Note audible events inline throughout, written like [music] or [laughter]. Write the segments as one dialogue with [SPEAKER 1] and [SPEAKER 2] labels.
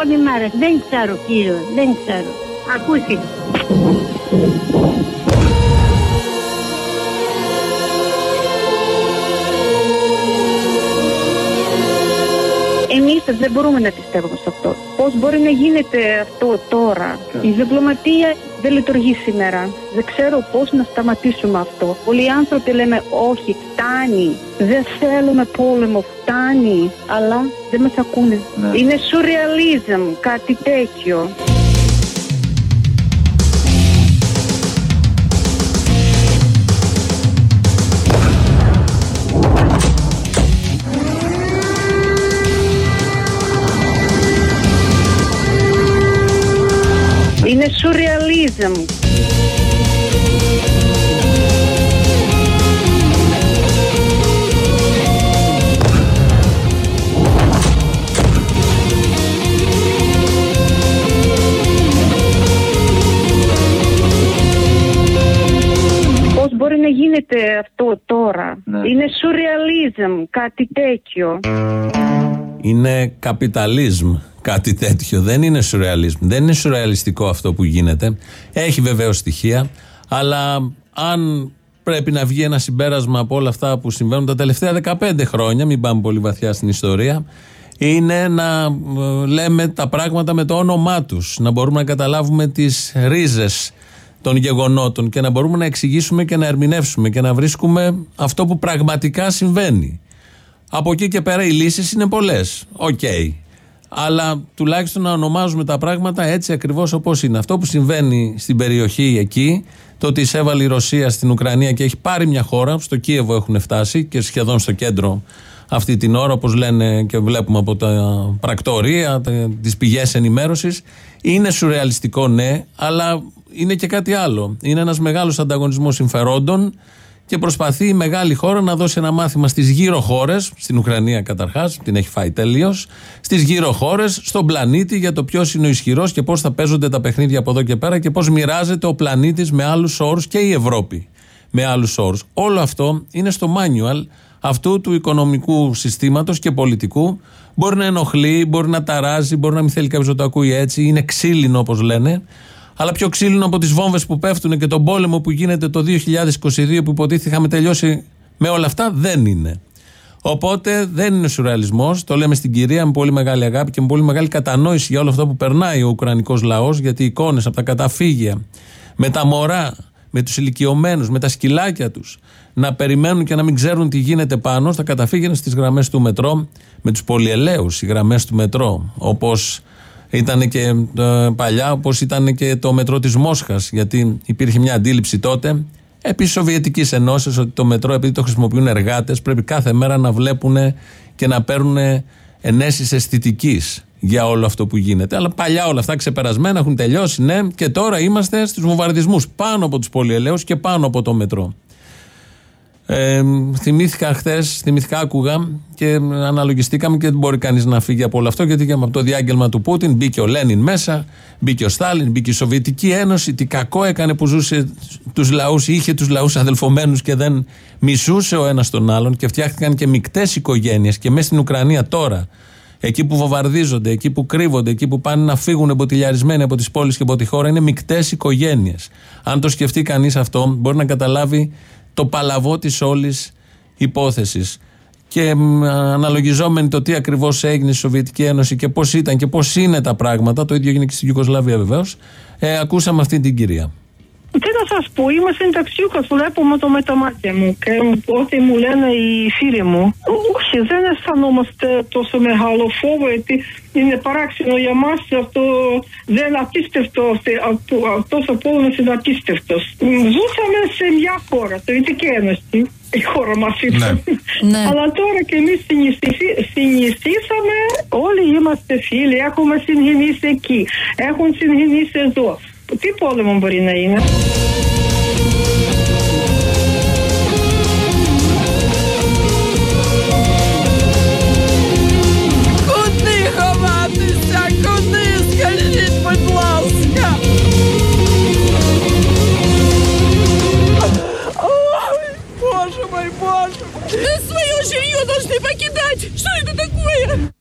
[SPEAKER 1] όλη μέρα. Δεν ξέρω, κύριο, δεν ξέρω. Ακούστε. Εμείς δεν μπορούμε να πιστεύουμε σε αυτό. Πώς μπορεί να γίνεται αυτό τώρα; Η διπλωματία δεν λειτουργεί σήμερα. Δεν ξέρω πώς να σταματήσουμε αυτό. Πολλοί άνθρωποι λέμε όχι, φτάνει. Δεν θέλουμε πόλεμο, φτάνει. Αλλά δεν μας ακούνε. Είναι σουρεαλίζμ, κάτι τέτοιο. Είναι σουρεαλίζμ. Να γίνεται αυτό τώρα. Είναι σουρεαλίζμ, κάτι τέτοιο.
[SPEAKER 2] Είναι καπιταλισμ. Κάτι τέτοιο. Δεν είναι σουρεαλισμ. Δεν είναι σουρεαλιστικό αυτό που γίνεται. Έχει βεβαίως στοιχεία. Αλλά αν πρέπει να βγει ένα συμπέρασμα από όλα αυτά που συμβαίνουν τα τελευταία 15 χρόνια, μην πάμε πολύ βαθιά στην ιστορία, είναι να ε, λέμε τα πράγματα με το όνομά τους. Να μπορούμε να καταλάβουμε τις ρίζες των γεγονότων και να μπορούμε να εξηγήσουμε και να ερμηνεύσουμε και να βρίσκουμε αυτό που πραγματικά συμβαίνει. Από εκεί και πέρα οι λύσεις είναι πολλές. Οκ. Αλλά τουλάχιστον να ονομάζουμε τα πράγματα έτσι ακριβώς όπως είναι. Αυτό που συμβαίνει στην περιοχή εκεί, το ότι εισέβαλε η Ρωσία στην Ουκρανία και έχει πάρει μια χώρα, στο Κίεβο έχουν φτάσει και σχεδόν στο κέντρο αυτή την ώρα, όπως λένε και βλέπουμε από τα πρακτορεία, τα- τις πηγές ενημέρωσης, είναι σουρεαλιστικό ναι, αλλά είναι και κάτι άλλο. Είναι ένας μεγάλος ανταγωνισμός συμφερόντων και προσπαθεί η μεγάλη χώρα να δώσει ένα μάθημα στις γύρω χώρες, στην Ουκρανία καταρχάς, την έχει φάει τελείω, στις γύρω χώρες, στον πλανήτη για το ποιος είναι ο ισχυρός και πώς θα παίζονται τα παιχνίδια από εδώ και πέρα και πώς μοιράζεται ο πλανήτης με άλλους όρους και η Ευρώπη με άλλους όρους. Όλο αυτό είναι στο manual αυτού του οικονομικού συστήματος και πολιτικού. Μπορεί να ενοχλεί, μπορεί να ταράζει, μπορεί να μην θέλει κάποιος να το ακούει έτσι. Είναι ξύλινο όπως λένε. Αλλά πιο ξύλινο από τις βόμβες που πέφτουν και τον πόλεμο που γίνεται το 2022 που υποτίθεται είχαμε τελειώσει με όλα αυτά δεν είναι. Οπότε δεν είναι σουρεαλισμός. Το λέμε στην κυρία με πολύ μεγάλη αγάπη και με πολύ μεγάλη κατανόηση για όλο αυτό που περνάει ο Ουκρανικός λαός. Γιατί οι εικόνες από τα καταφύγια, με τα μωρά, με τους ηλικιωμένους, με τα σκυλάκια τους, να περιμένουν και να μην ξέρουν τι γίνεται πάνω στα καταφύγια στις γραμμές του μετρό, με τους πολυελαίους, οι γραμμές του μετρό. Όπως ήταν και ε, παλιά, όπως ήταν και το μετρό της Μόσχας. Γιατί υπήρχε μια αντίληψη τότε επί Σοβιετικής Ενώσεως ότι το μετρό, επειδή το χρησιμοποιούν εργάτες, πρέπει κάθε μέρα να βλέπουν και να παίρνουν ενέσεις αισθητικής για όλο αυτό που γίνεται. Αλλά παλιά όλα αυτά ξεπερασμένα έχουν τελειώσει, ναι, και τώρα είμαστε στους βομβαρδισμούς πάνω από τους πολυελαίους και πάνω από το μετρό. Ε, θυμήθηκα χθες, θυμήθηκα, άκουγα και αναλογιστήκαμε και δεν μπορεί κανείς να φύγει από όλο αυτό γιατί και από το διάγγελμα του Πούτιν μπήκε ο Λένιν μέσα, μπήκε ο Στάλιν, μπήκε η Σοβιετική Ένωση. Τι κακό έκανε που ζούσε τους λαούς, είχε τους λαούς αδελφομένου και δεν μισούσε ο ένας τον άλλον και φτιάχτηκαν και μεικτές οικογένειες. Και μέσα στην Ουκρανία τώρα, εκεί που βομβαρδίζονται, εκεί που κρύβονται, εκεί που πάνε να φύγουν εμποτιλιαρισμένοι από τις πόλεις και από τη χώρα, είναι μεικτές οικογένειες. Αν το σκεφτεί κανείς αυτό, μπορεί να καταλάβει το παλαβό της όλης υπόθεσης. Και μ, αναλογιζόμενοι το τι ακριβώς έγινε στη Σοβιετική Ένωση και πώς ήταν και πώς είναι τα πράγματα, το ίδιο έγινε και στην Ιουγκοσλαβία βεβαίως, ε, ακούσαμε αυτή την κυρία.
[SPEAKER 3] Τι να σας πω, είμαι συνταξιούχα, βλέπω με το με τα μάτια μου και ό,τι μου λένε οι φίλοι μου. Όχι, δεν αισθανόμαστε τόσο μεγάλο φόβο, γιατί είναι παράξενο για μας αυτό. Δεν απίστευτο, αυτός ο πόλεμος είναι απίστευτος. Ζούσαμε σε μια χώρα, το Ειδική Ένωση. Η χώρα μας ήταν.
[SPEAKER 4] Ναι. [laughs]
[SPEAKER 3] Αλλά τώρα και εμείς συνηθίσαμε, όλοι είμαστε φίλοι, έχουμε συγγενεί εκεί, έχουν συγγενεί εδώ. Τι πόλεμο μπορεί να είναι.
[SPEAKER 4] Куди ховатися? Куди? Скажіть, будь ласка. Ой, боже мой, можем. Свое жилье должны покидать. Что это такое?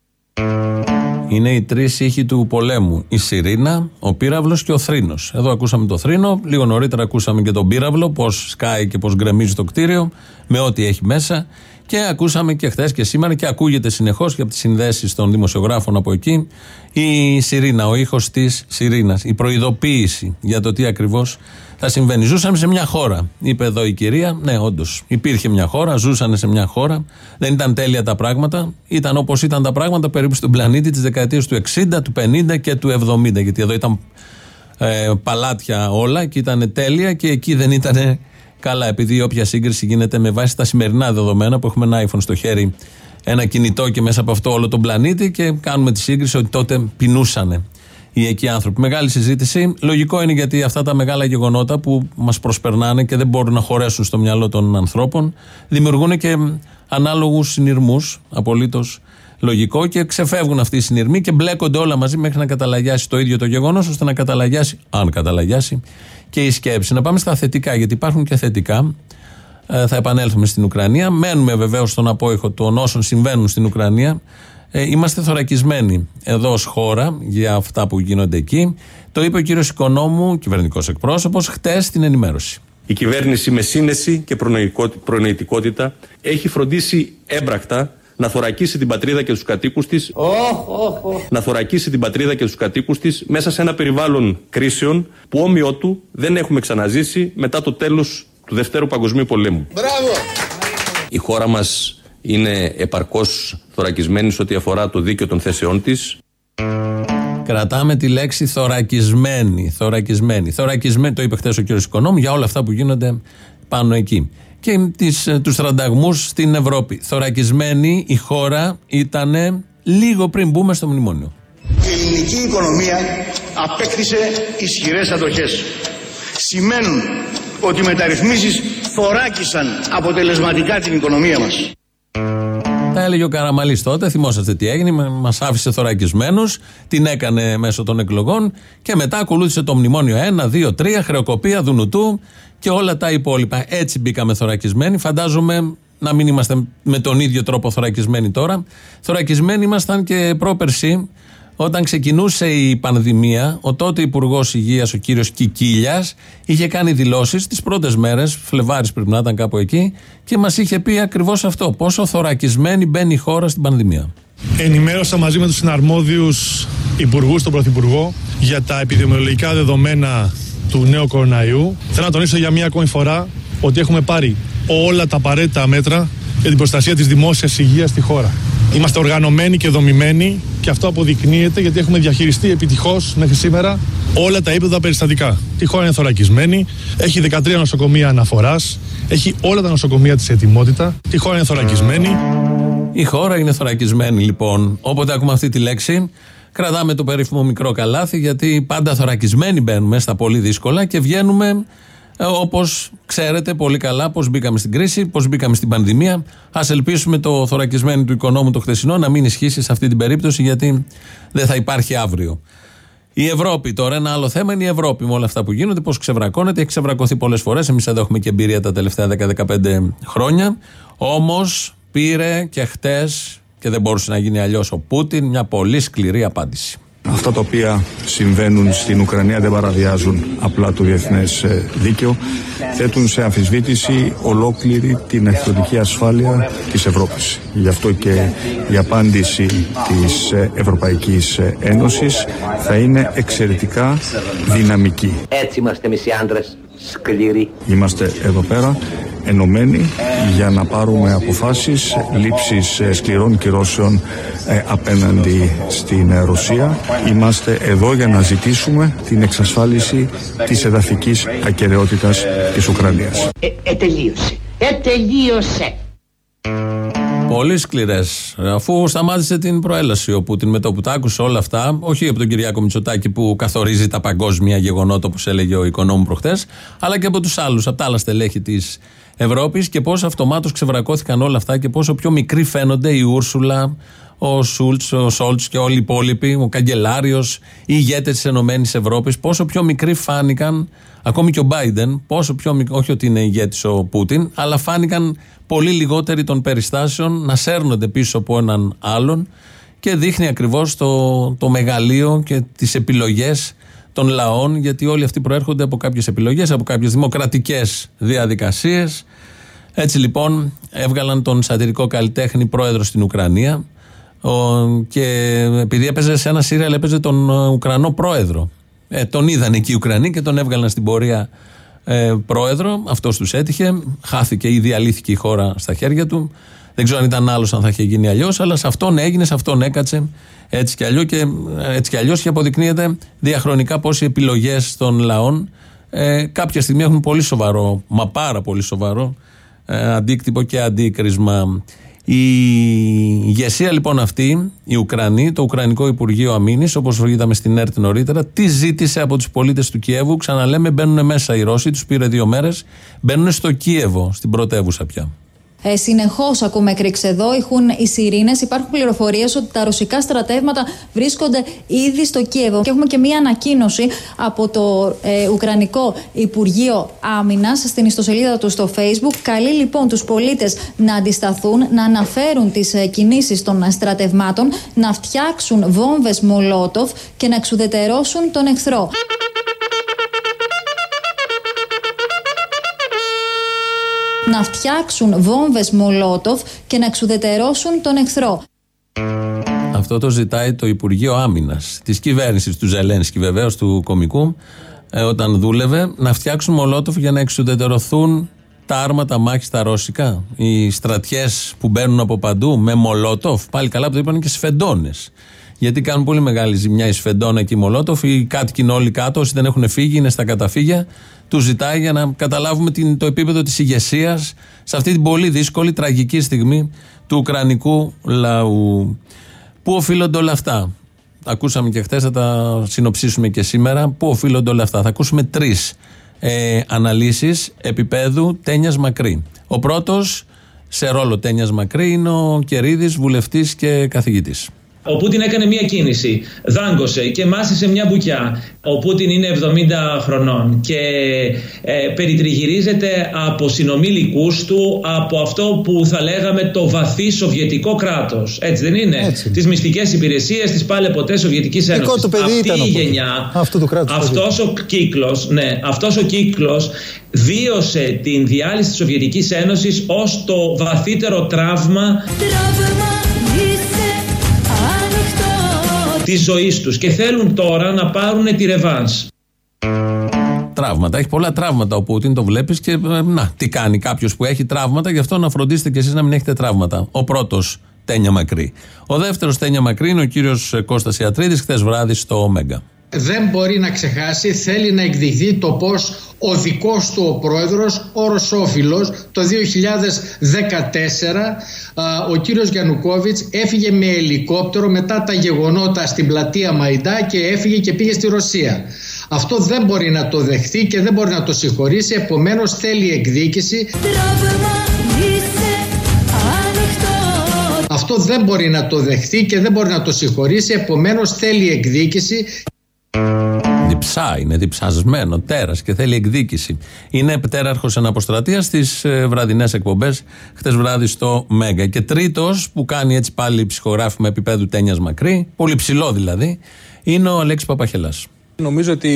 [SPEAKER 2] Είναι οι τρεις ήχοι του πολέμου. Η Σιρήνα, ο πύραυλος και ο θρήνος. Εδώ ακούσαμε το θρήνο, λίγο νωρίτερα ακούσαμε και τον πύραυλο, πώς σκάει και πώς γκρεμίζει το κτίριο, με ό,τι έχει μέσα. Και ακούσαμε και χθες και σήμερα και ακούγεται συνεχώς και από τις συνδέσεις των δημοσιογράφων από εκεί η Σιρήνα, ο ήχος της Σιρήνας, η προειδοποίηση για το τι ακριβώς θα συμβαίνει. Ζούσαμε σε μια χώρα. Είπε εδώ η κυρία, ναι, όντως. Υπήρχε μια χώρα, ζούσαν σε μια χώρα. Δεν ήταν τέλεια τα πράγματα. Ήταν όπως ήταν τα πράγματα περίπου στον πλανήτη της δεκαετίας του 60, του 50 και του 70. Γιατί εδώ ήταν ε, παλάτια όλα και ήταν τέλεια και εκεί δεν ήταν καλά. Επειδή όποια σύγκριση γίνεται με βάση τα σημερινά δεδομένα που έχουμε ένα iPhone στο χέρι, ένα κινητό και μέσα από αυτό όλο τον πλανήτη και κάνουμε τη σύγκριση ότι τότε πεινούσανε οι εκεί άνθρωποι. Μεγάλη συζήτηση. Λογικό είναι γιατί αυτά τα μεγάλα γεγονότα που μας προσπερνάνε και δεν μπορούν να χωρέσουν στο μυαλό των ανθρώπων δημιουργούν και ανάλογους συνειρμούς. Απολύτως λογικό και ξεφεύγουν αυτοί οι συνειρμοί και μπλέκονται όλα μαζί μέχρι να καταλαγιάσει το ίδιο το γεγονός, ώστε να καταλαγιάσει, αν καταλαγιάσει, και η σκέψη. Να πάμε στα θετικά, γιατί υπάρχουν και θετικά. Ε, θα επανέλθουμε στην Ουκρανία. Μένουμε βεβαίως στον απόϊχο των όσων συμβαίνουν στην Ουκρανία. Ε, είμαστε θωρακισμένοι εδώ ως χώρα για αυτά που γίνονται εκεί. Το είπε ο κύριος Οικονόμου, κυβερνητικός εκπρόσωπος, χτες στην ενημέρωση.
[SPEAKER 5] Η κυβέρνηση με σύνεση και προνοητικότητα έχει φροντίσει έμπρακτα να θωρακίσει την πατρίδα και τους κατοίκους της να θωρακίσει την πατρίδα και τους κατοίκους της μέσα σε ένα περιβάλλον κρίσεων που όμοιό του δεν έχουμε ξαναζήσει μετά το τέλος του Δευτέρου Παγκοσμίου Πολέμου. Μπράβο! Η χώρα μας είναι επαρκώς θωρακισμένης σε ό,τι αφορά το δίκαιο των θέσεών της.
[SPEAKER 2] Κρατάμε τη λέξη θωρακισμένη. Θωρακισμένη. Θωρακισμένη, το είπε χθες ο κ. Οικονόμου, για όλα αυτά που γίνονται πάνω εκεί. Και τις, ε, τους τρανταγμούς στην Ευρώπη. Θωρακισμένη η χώρα ήταν λίγο πριν μπούμε στο μνημόνιο.
[SPEAKER 6] Η ελληνική οικονομία απέκτησε ισχυρές αντοχές. Σημαίνουν ότι οι μεταρρυθμίσεις θωράκισαν αποτελεσματικά την οικονομία μας.
[SPEAKER 2] Τα έλεγε ο Καραμαλής τότε. Θυμόσαστε τι έγινε. Μας άφησε θωρακισμένους. Την έκανε μέσω των εκλογών. Και μετά ακολούθησε το μνημόνιο 1, 2, 3, χρεοκοπία, δουνουτού και όλα τα υπόλοιπα. Έτσι μπήκαμε θωρακισμένοι. Φαντάζομαι να μην είμαστε με τον ίδιο τρόπο θωρακισμένοι τώρα. Θωρακισμένοι ήμασταν και πρόπερση όταν ξεκινούσε η πανδημία, ο τότε Υπουργός Υγείας, ο κύριος Κικίλιας, είχε κάνει δηλώσεις τις πρώτες μέρες, Φλεβάρης πρέπει να ήταν κάπου εκεί, και μας είχε πει ακριβώς αυτό. Πόσο θωρακισμένη μπαίνει η χώρα στην πανδημία.
[SPEAKER 7] Ενημέρωσα μαζί με τους συναρμόδιους υπουργούς, τον Πρωθυπουργό, για τα επιδημιολογικά δεδομένα του νέου κοροναϊού. Θέλω να τονίσω για μία ακόμη φορά ότι έχουμε πάρει όλα τα απαραίτητα μέτρα για την προστασία της δημόσιας υγείας στη χώρα. Είμαστε οργανωμένοι και δομημένοι και αυτό αποδεικνύεται γιατί έχουμε διαχειριστεί επιτυχώς μέχρι σήμερα όλα τα ύπεδα περιστατικά. Η χώρα είναι θωρακισμένη, έχει 13 νοσοκομεία αναφοράς, έχει όλα τα νοσοκομεία της ετοιμότητα. Η χώρα είναι θωρακισμένη.
[SPEAKER 2] Η χώρα είναι θωρακισμένη λοιπόν. Όποτε ακούμε αυτή τη λέξη, κρατάμε το περίφημο μικρό καλάθι γιατί πάντα θωρακισμένοι μπαίνουμε στα πολύ δύσκολα και βγαίνουμε ε, Όπως ξέρετε πολύ καλά, πώς μπήκαμε στην κρίση, πώς μπήκαμε στην πανδημία. Α ελπίσουμε το θωρακισμένο του οικονόμου το χθεσινό να μην ισχύσει σε αυτή την περίπτωση, γιατί δεν θα υπάρχει αύριο. Η Ευρώπη τώρα, ένα άλλο θέμα είναι η Ευρώπη με όλα αυτά που γίνονται, πώς ξεβρακώνεται. Έχει ξεβρακωθεί πολλές φορές. Εμείς εδώ έχουμε και εμπειρία τα τελευταία 10-15 χρόνια. Όμως πήρε και χτες, και δεν μπορούσε να γίνει αλλιώς ο Πούτιν, μια πολύ σκληρή απάντηση.
[SPEAKER 8] Αυτά τα οποία συμβαίνουν στην Ουκρανία δεν παραβιάζουν απλά το διεθνές ε, δίκαιο. Θέτουν σε αμφισβήτηση ολόκληρη την εχθροτική ασφάλεια της Ευρώπης. Γι' αυτό και η απάντηση της ε, Ευρωπαϊκής ε, Ένωσης θα είναι εξαιρετικά δυναμική.
[SPEAKER 9] Έτσι είμαστε εμείς οι άντρες, σκληροί.
[SPEAKER 8] Είμαστε εδώ πέρα ενωμένοι για να πάρουμε αποφάσεις λήψης ε, σκληρών κυρώσεων ε, απέναντι στην ε, Ρωσία. Είμαστε εδώ για να ζητήσουμε την εξασφάλιση της εδαφικής ακαιρεότητας της Ουκρανίας.
[SPEAKER 9] Ε, ε τελείωσε. Ε, τελείωσε.
[SPEAKER 2] Πολύ σκληρές. Αφού σταμάτησε την προέλαση ο Πούτιν με το που τα άκουσε όλα αυτά, όχι από τον Κυριάκο Μητσοτάκη που καθορίζει τα παγκόσμια γεγονότα, όπως έλεγε ο οικονόμου προχθέ, αλλά και από τους άλλους, από τα άλλα στελέχη της Ευρώπης και πώς αυτομάτως ξεβρακώθηκαν όλα αυτά και πόσο πιο μικροί φαίνονται η Ούρσουλα, ο Σούλτς, ο Σόλτς και όλοι οι υπόλοιποι, ο καγκελάριος, οι ηγέτες της ΕΕ, πόσο πιο μικροί φάνηκαν, ακόμη και ο Μπάιντεν, πόσο πιο μικροί, όχι ότι είναι ηγέτης ο Πούτιν, αλλά φάνηκαν πολύ λιγότεροι των περιστάσεων να σέρνονται πίσω από έναν άλλον και δείχνει ακριβώς το, το μεγαλείο και τις επιλογές των λαών, γιατί όλοι αυτοί προέρχονται από κάποιες επιλογές, από κάποιες δημοκρατικές διαδικασίες. Έτσι λοιπόν έβγαλαν τον σατυρικό καλλιτέχνη πρόεδρο στην Ουκρανία και επειδή έπαιζε σε ένα σύριαλ έπαιζε τον ε, Ουκρανό πρόεδρο. Ε, τον είδαν εκεί οι Ουκρανοί και τον έβγαλαν στην πορεία ε, πρόεδρο. Αυτός τους έτυχε. Χάθηκε ή διαλύθηκε η χώρα στα χέρια του. Δεν ξέρω αν ήταν άλλος, αν θα είχε γίνει αλλιώς, αλλά σε αυτόν έγινε, σε αυτόν έκατσε. Έτσι κι, αλλιώς και, ε, έτσι κι αλλιώς και αποδεικνύεται διαχρονικά πώς οι επιλογές των λαών ε, κάποια στιγμή έχουν πολύ σοβαρό, μα πάρα πολύ σοβαρό ε, αντίκτυπο και αντίκρισμα. Η ηγεσία λοιπόν αυτή, η Ουκρανή, το Ουκρανικό Υπουργείο Αμήνης, όπως είδαμε στην ΕΡΤ νωρίτερα, τι ζήτησε από τους πολίτες του Κιέβου; Ξαναλέμε, μπαίνουν μέσα οι Ρώσοι, τους πήρε δύο μέρες, μπαίνουν στο Κίεβο, στην πρωτεύουσα πια.
[SPEAKER 10] Ε, Συνεχώς ακούμε εκρήξει εδώ, ηχούν οι σιρήνες. Υπάρχουν πληροφορίες ότι τα ρωσικά στρατεύματα βρίσκονται ήδη στο Κίεβο. Και έχουμε και μία ανακοίνωση από το ε, Ουκρανικό Υπουργείο Άμυνας στην ιστοσελίδα του στο Facebook. Καλεί λοιπόν τους πολίτες να αντισταθούν, να αναφέρουν τις ε, κινήσεις των στρατευμάτων, να φτιάξουν βόμβες Μολότοφ και να εξουδετερώσουν τον εχθρό. Να φτιάξουν βόμβες Μολότοφ και να εξουδετερώσουν τον εχθρό.
[SPEAKER 2] Αυτό το ζητάει το Υπουργείο Άμυνας της κυβέρνησης του Ζελένσκι, βεβαίως του κομικού, ε, όταν δούλευε, να φτιάξουν Μολότοφ για να εξουδετερωθούν τα άρματα μάχης τα ρώσικα. Οι στρατιές που μπαίνουν από παντού με Μολότοφ, πάλι καλά που το είπαν και σφεντώνες. Γιατί κάνουν πολύ μεγάλη ζημιά η Σφεντόνα και η Μολότοφ. Οι κάτοικοι είναι όλοι κάτω. Όσοι δεν έχουν φύγει, είναι στα καταφύγια. Του ζητάει για να καταλάβουμε την, το επίπεδο της ηγεσίας σε αυτή την πολύ δύσκολη, τραγική στιγμή του Ουκρανικού λαού. Πού οφείλονται όλα αυτά; Ακούσαμε και χθες, θα τα συνοψίσουμε και σήμερα. Πού οφείλονται όλα αυτά; Θα ακούσουμε τρεις ε, αναλύσεις επίπεδου Τένιας Μακρύ. Ο πρώτος σε ρόλο Τένιας Μακρύ είναι ο Κερίδης, βουλευτής και καθηγητής.
[SPEAKER 11] Ο Πούτιν έκανε μία κίνηση, δάγκωσε και μάσησε μια μπουκιά. Ο Πούτιν είναι 70 χρονών και ε, περιτριγυρίζεται από συνομήλικούς του από αυτό που θα λέγαμε το βαθύ σοβιετικό κράτος. Έτσι δεν είναι; Έτσι. Τις μυστικές υπηρεσίες της πάλι ποτέ Σοβιετικής Ένωσης.
[SPEAKER 12] Το παιδί
[SPEAKER 11] Αυτή
[SPEAKER 12] ήταν
[SPEAKER 11] η γενιά,
[SPEAKER 12] αυτού του κράτους,
[SPEAKER 11] αυτός ο κύκλος, ναι, αυτός ο κύκλος βίωσε την διάλυση της Σοβιετικής Ένωσης ως το βαθύτερο τραύμα της ζωής τους και θέλουν τώρα να πάρουν τη ρεβάνς.
[SPEAKER 2] Τραύματα. Έχει πολλά τραύματα ο Πούτιν, το βλέπεις και ε, να, τι κάνει κάποιος που έχει τραύματα, γι' αυτό να φροντίσετε κι εσείς να μην έχετε τραύματα. Ο πρώτος Τένια Μακρύ. Ο δεύτερος Τένια Μακρύ είναι ο κύριος Κώστας Ιατρίδης, χθες βράδυ στο Μέγκα.
[SPEAKER 13] Δεν μπορεί να ξεχάσει, θέλει να εκδικηθεί το πώς ο δικός του ο πρόεδρος, ο Ρωσόφιλος, το 2014 ο κύριος Γιαννουκόβιτς έφυγε με ελικόπτερο μετά τα γεγονότα στην πλατεία Μαϊντά και έφυγε και πήγε στη Ρωσία. Αυτό δεν μπορεί να το δεχθεί και δεν μπορεί να το συγχωρήσει, επομένως θέλει εκδίκηση. Αυτό δεν μπορεί να το δεχθεί και δεν μπορεί να το συγχωρήσει, επομένως θέλει εκδίκηση.
[SPEAKER 2] Διψά, είναι διψασμένο, τέρας και θέλει εκδίκηση. Είναι τέραρχο αναποστρατεία στις ε, βραδινές εκπομπές, χτες βράδυ στο Μέγκα. Και τρίτος που κάνει έτσι πάλι ψυχογράφημα επίπεδου τένιας μακρύ, πολύ ψηλό δηλαδή, είναι ο Αλέξης Παπαχελάς.
[SPEAKER 14] Νομίζω ότι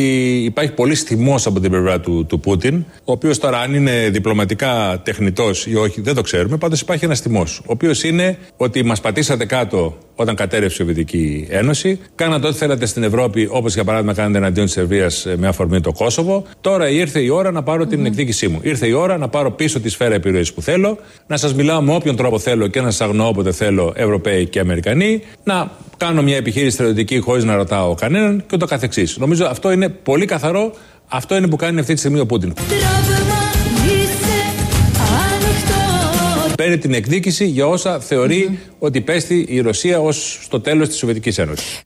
[SPEAKER 14] υπάρχει πολύ θυμό από την πλευρά του, του Πούτιν, ο οποίος τώρα αν είναι διπλωματικά τεχνητός ή όχι, δεν το ξέρουμε. Πάντως υπάρχει ένας θυμό, ο οποίος είναι ότι μας πατήσατε κάτω όταν κατέρευσε η Σοβιετική Ένωση. Κάνατε ό,τι θέλατε στην Ευρώπη, όπως για παράδειγμα κάνατε εναντίον της Σερβίας ε, με αφορμή το Κόσοβο. Τώρα ήρθε η ώρα να πάρω την εκδίκησή μου. Ήρθε η ώρα να πάρω πίσω τη σφαίρα επιρροής που θέλω, να σας μιλάω με όποιον τρόπο θέλω και να σας αγνοώ όποτε θέλω Ευρωπαίοι και Αμερικανοί, να κάνω μια επιχείρηση στρατιωτική χωρίς να ρωτάω κανέναν και ούτω καθεξής. Νομίζω αυτό είναι πολύ καθαρό. Αυτό είναι που κάνει αυτή τη στιγμή ο Πούτιν. Παίρνει την εκδίκηση για όσα ότι πέστη η Ρωσία ως στο τέλος της Σοβιετικής Ένωσης.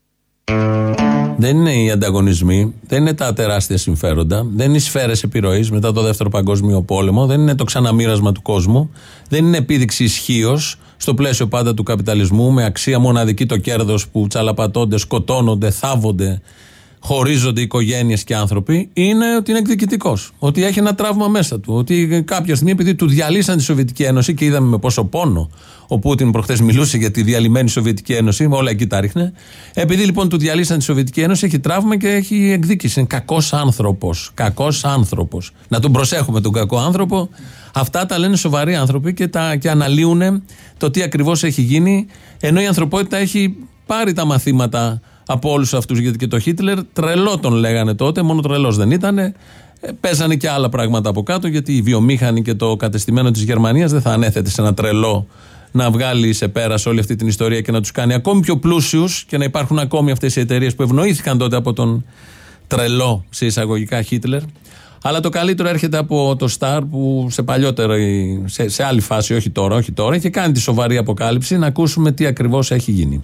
[SPEAKER 2] Δεν είναι οι ανταγωνισμοί, δεν είναι τα τεράστια συμφέροντα, δεν είναι οι σφαίρες επιρροής μετά το δεύτερο παγκόσμιο πόλεμο, δεν είναι το ξαναμοίρασμα του κόσμου, δεν είναι επίδειξη ισχύω στο πλαίσιο πάντα του καπιταλισμού, με αξία μοναδική το κέρδος που τσαλαπατώνται, σκοτώνονται, θάβονται, χωρίζονται οικογένειες και άνθρωποι, είναι ότι είναι εκδικητικός. Ότι έχει ένα τραύμα μέσα του. Ότι κάποια στιγμή, επειδή του διαλύσαν τη Σοβιετική Ένωση και είδαμε με πόσο πόνο ο Πούτιν προχθές μιλούσε για τη διαλυμένη Σοβιετική Ένωση, όλα εκεί τα ρίχνε. Επειδή λοιπόν του διαλύσαν τη Σοβιετική Ένωση, έχει τραύμα και έχει εκδίκηση. Είναι κακός άνθρωπος. Κακός άνθρωπος. Να τον προσέχουμε τον κακό άνθρωπο. Αυτά τα λένε σοβαροί άνθρωποι και, τα, και αναλύουν το τι ακριβώς έχει γίνει, ενώ η ανθρωπότητα έχει πάρει τα μαθήματα από όλους αυτούς. Γιατί και το Χίτλερ τρελό τον λέγανε τότε, μόνο τρελός δεν ήταν. Ε, παίζανε και άλλα πράγματα από κάτω, γιατί η βιομήχανη και το κατεστημένο της Γερμανίας δεν θα ανέθετε σε ένα τρελό να βγάλει σε πέρα όλη αυτή την ιστορία και να τους κάνει ακόμη πιο πλούσιους και να υπάρχουν ακόμη αυτές οι εταιρείες που ευνοήθηκαν τότε από τον τρελό σε εισαγωγικά Χίτλερ. Αλλά το καλύτερο έρχεται από το Σταρ που σε παλιότερη, σε, σε άλλη φάση, όχι τώρα, όχι τώρα, είχε κάνει τη σοβαρή αποκάλυψη να ακούσουμε τι ακριβώς έχει γίνει.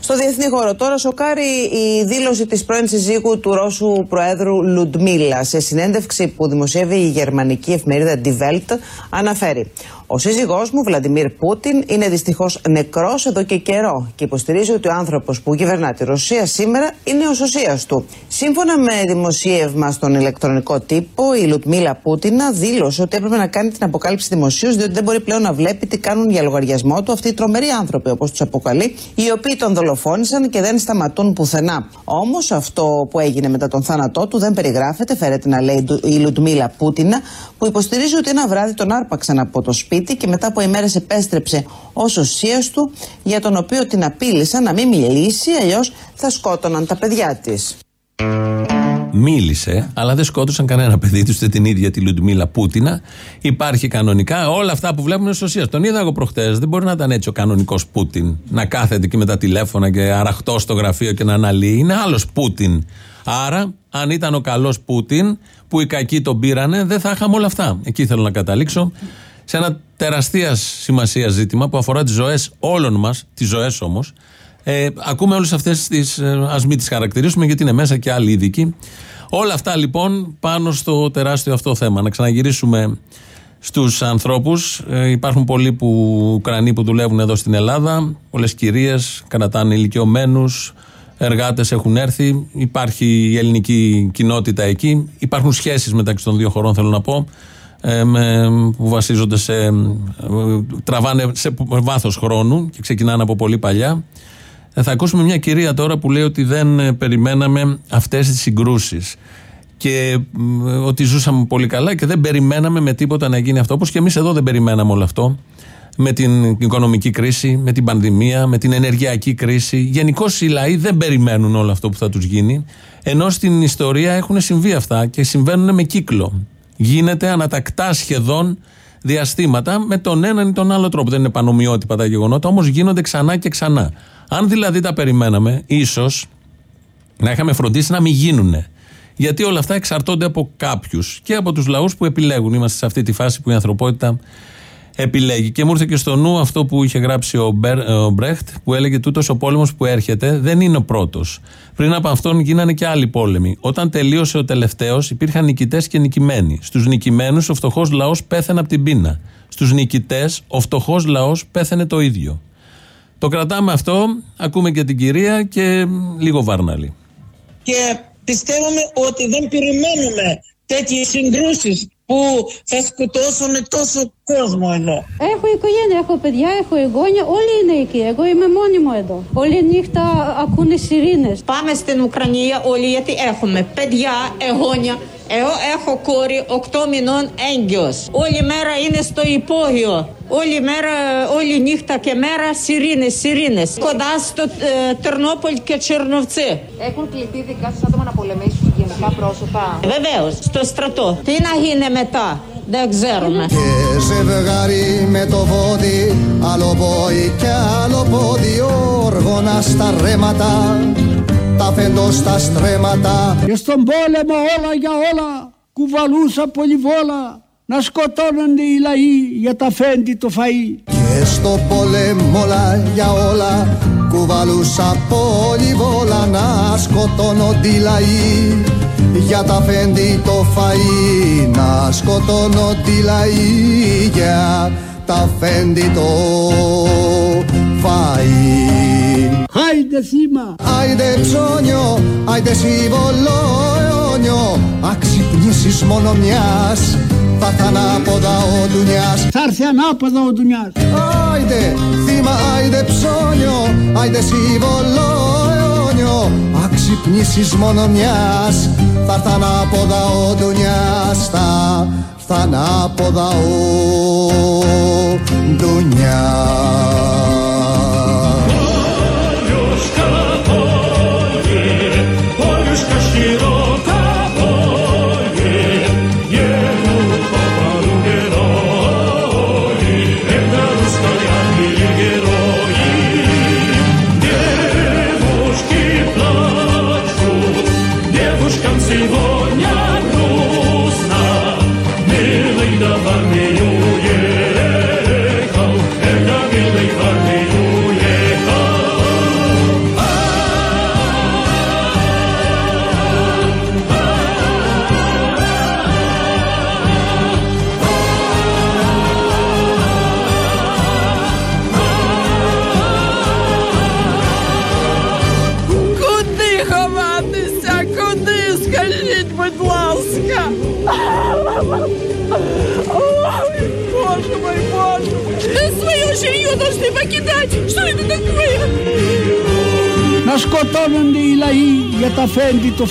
[SPEAKER 12] Στο διεθνή χώρο τώρα σοκάρει η δήλωση της πρώην συζύγου του Ρώσου Προέδρου Λουντμίλα. Σε συνέντευξη που δημοσιεύει η γερμανική εφημερίδα Die Welt αναφέρει ο σύζυγός μου, Βλαντιμίρ Πούτιν, είναι δυστυχώς νεκρός εδώ και καιρό και υποστηρίζει ότι ο άνθρωπος που κυβερνά τη Ρωσία σήμερα είναι ο σωσίας του. Σύμφωνα με δημοσίευμα στον ηλεκτρονικό τύπο, η Λουτμίλα Πούτινα δήλωσε ότι έπρεπε να κάνει την αποκάλυψη δημοσίως, διότι δεν μπορεί πλέον να βλέπει τι κάνουν για λογαριασμό του αυτοί οι τρομεροί άνθρωποι, όπως τους αποκαλεί, οι οποίοι τον δολοφόνησαν και δεν σταματούν πουθενά. Όμως αυτό που έγινε μετά τον θάνατό του δεν περιγράφεται, φέρεται να λέει η Λουτμίλα Πούτινα, που υποστηρίζει ότι ένα βράδυ τον άρπαξαν από το σπίτι και μετά από ημέρες επέστρεψε ως οσίας του για τον οποίο την απείλησαν να μην μιλήσει αλλιώς θα σκότωναν τα παιδιά της.
[SPEAKER 2] Μίλησε, αλλά δεν σκότωσαν κανένα παιδί τους, ούτε την ίδια τη Λουντμίλα Πούτινα. Υπάρχει κανονικά. Όλα αυτά που βλέπουμε είναι σωσία. Τον είδα εγώ προχτές. Δεν μπορεί να ήταν έτσι ο κανονικός Πούτιν. Να κάθεται και με τα τηλέφωνα και αραχτό στο γραφείο και να αναλύει. Είναι άλλος Πούτιν. Άρα, αν ήταν ο καλός Πούτιν, που οι κακοί τον πήρανε, δεν θα είχαμε όλα αυτά. Εκεί θέλω να καταλήξω σε ένα τεραστίας σημασίας ζήτημα που αφορά τις ζωές όλων μας, τις ζωές όμως. Ε, ακούμε όλες αυτές τις. Ε, Α μην τις χαρακτηρίσουμε γιατί είναι μέσα και άλλοι ειδικοί. Όλα αυτά λοιπόν πάνω στο τεράστιο αυτό θέμα. Να ξαναγυρίσουμε στους ανθρώπους. Ε, υπάρχουν πολλοί που, Ουκρανοί που δουλεύουν εδώ στην Ελλάδα. Πολλές κυρίες κρατάνε ηλικιωμένους. Εργάτες έχουν έρθει. Υπάρχει η ελληνική κοινότητα εκεί. Υπάρχουν σχέσεις μεταξύ των δύο χωρών, θέλω να πω ε, που βασίζονται σε. Ε, τραβάνε σε βάθος χρόνου και ξεκινάνε από πολύ παλιά. Ε, θα ακούσουμε μια κυρία τώρα που λέει ότι δεν περιμέναμε αυτές τις συγκρούσεις και ότι ζούσαμε πολύ καλά και δεν περιμέναμε με τίποτα να γίνει αυτό όπως και εμείς εδώ δεν περιμέναμε όλο αυτό με την οικονομική κρίση, με την πανδημία, με την ενεργειακή κρίση. Γενικώ οι λαοί δεν περιμένουν όλο αυτό που θα τους γίνει ενώ στην ιστορία έχουν συμβεί αυτά και συμβαίνουν με κύκλο γίνεται ανατακτά σχεδόν διαστήματα με τον έναν ή τον άλλο τρόπο. Δεν είναι πανομοιότυπα τα γεγονότα, όμως γίνονται ξανά και ξανά. Αν δηλαδή τα περιμέναμε, ίσως να είχαμε φροντίσει να μην γίνουν. Γιατί όλα αυτά εξαρτώνται από κάποιους και από τους λαούς που επιλέγουν. Είμαστε σε αυτή τη φάση που η ανθρωπότητα επιλέγει. Και μου ήρθε και στο νου αυτό που είχε γράψει ο, Μπερ, ο Μπρέχτ, που έλεγε τούτος ο πόλεμος που έρχεται δεν είναι ο πρώτος. Πριν από αυτόν γίνανε και άλλοι πόλεμοι. Όταν τελείωσε ο τελευταίος, υπήρχαν νικητές και νικημένοι. Στους νικημένους, ο φτωχός λαός πέθανε από την πείνα. Στους νικητές, ο φτωχός λαός πέθανε το ίδιο. Το κρατάμε αυτό, ακούμε και την κυρία και λίγο βάρναλι.
[SPEAKER 15] Και πιστεύουμε ότι δεν περιμένουμε τέτοιες συγκρούσεις που θα σκοτώσουν τόσο κόσμο εδώ.
[SPEAKER 16] Έχω οικογένεια, έχω παιδιά, έχω εγγόνια, όλοι είναι εκεί. Εγώ είμαι μόνιμο εδώ. Όλη νύχτα ακούνε σιρήνες.
[SPEAKER 17] Πάμε στην Ουκρανία όλοι γιατί έχουμε παιδιά, εγγόνια. Εγώ έχω κόρη οκτώ μηνών έγκυος. Όλη μέρα είναι στο υπόγειο. Όλη μέρα, όλη νύχτα και μέρα σιρήνες, σιρήνες. Κοντά στο ε, Τερνόπολ και Τσερνοβτσί.
[SPEAKER 18] Έχουν κληθεί δικά άτομα να πολεμήσουν; Γενικά πρόσωπα.
[SPEAKER 17] Βεβαίως, στο στρατό. Τι να γίνει μετά. Δεν ξέρουμε.
[SPEAKER 19] Και ζευγάρι με το βόδι, άλλο πόη και άλλο πόδι, όργονα στα ρέματα, τα φεντό στα στρέματα.
[SPEAKER 20] Και στον πόλεμο όλα για όλα, κουβαλούσα πολυβόλα, να σκοτώνονται οι λαοί για τα φέντη το φαΐ.
[SPEAKER 19] Στο πόλεμο όλα για όλα κουβαλούσα πολυβόλα να σκοτώνονται τη λαή. Για τα φέντη το φαΐ να σκοτώνονται τη λαή. Για τα φέντη το φαΐ.
[SPEAKER 21] Άιντε σήμα!
[SPEAKER 19] Άιντε ψώνιο, άιντε συμβολόνιο, αξυπνήσεις μόνο μιας. Θα έρθει ανάποδα ο Ντουνιάς.
[SPEAKER 21] Θα έρθει ανάποδα ο Ντουνιάς.
[SPEAKER 19] Άιντε θύμα, άιντε ψώνιο Άιντε συμβολόνιο Αξυπνήσεις μόνο μιας. Θα έρθει ανάποδα ο Ντουνιάς Θα έρθει ανάποδα ο Ντουνιάς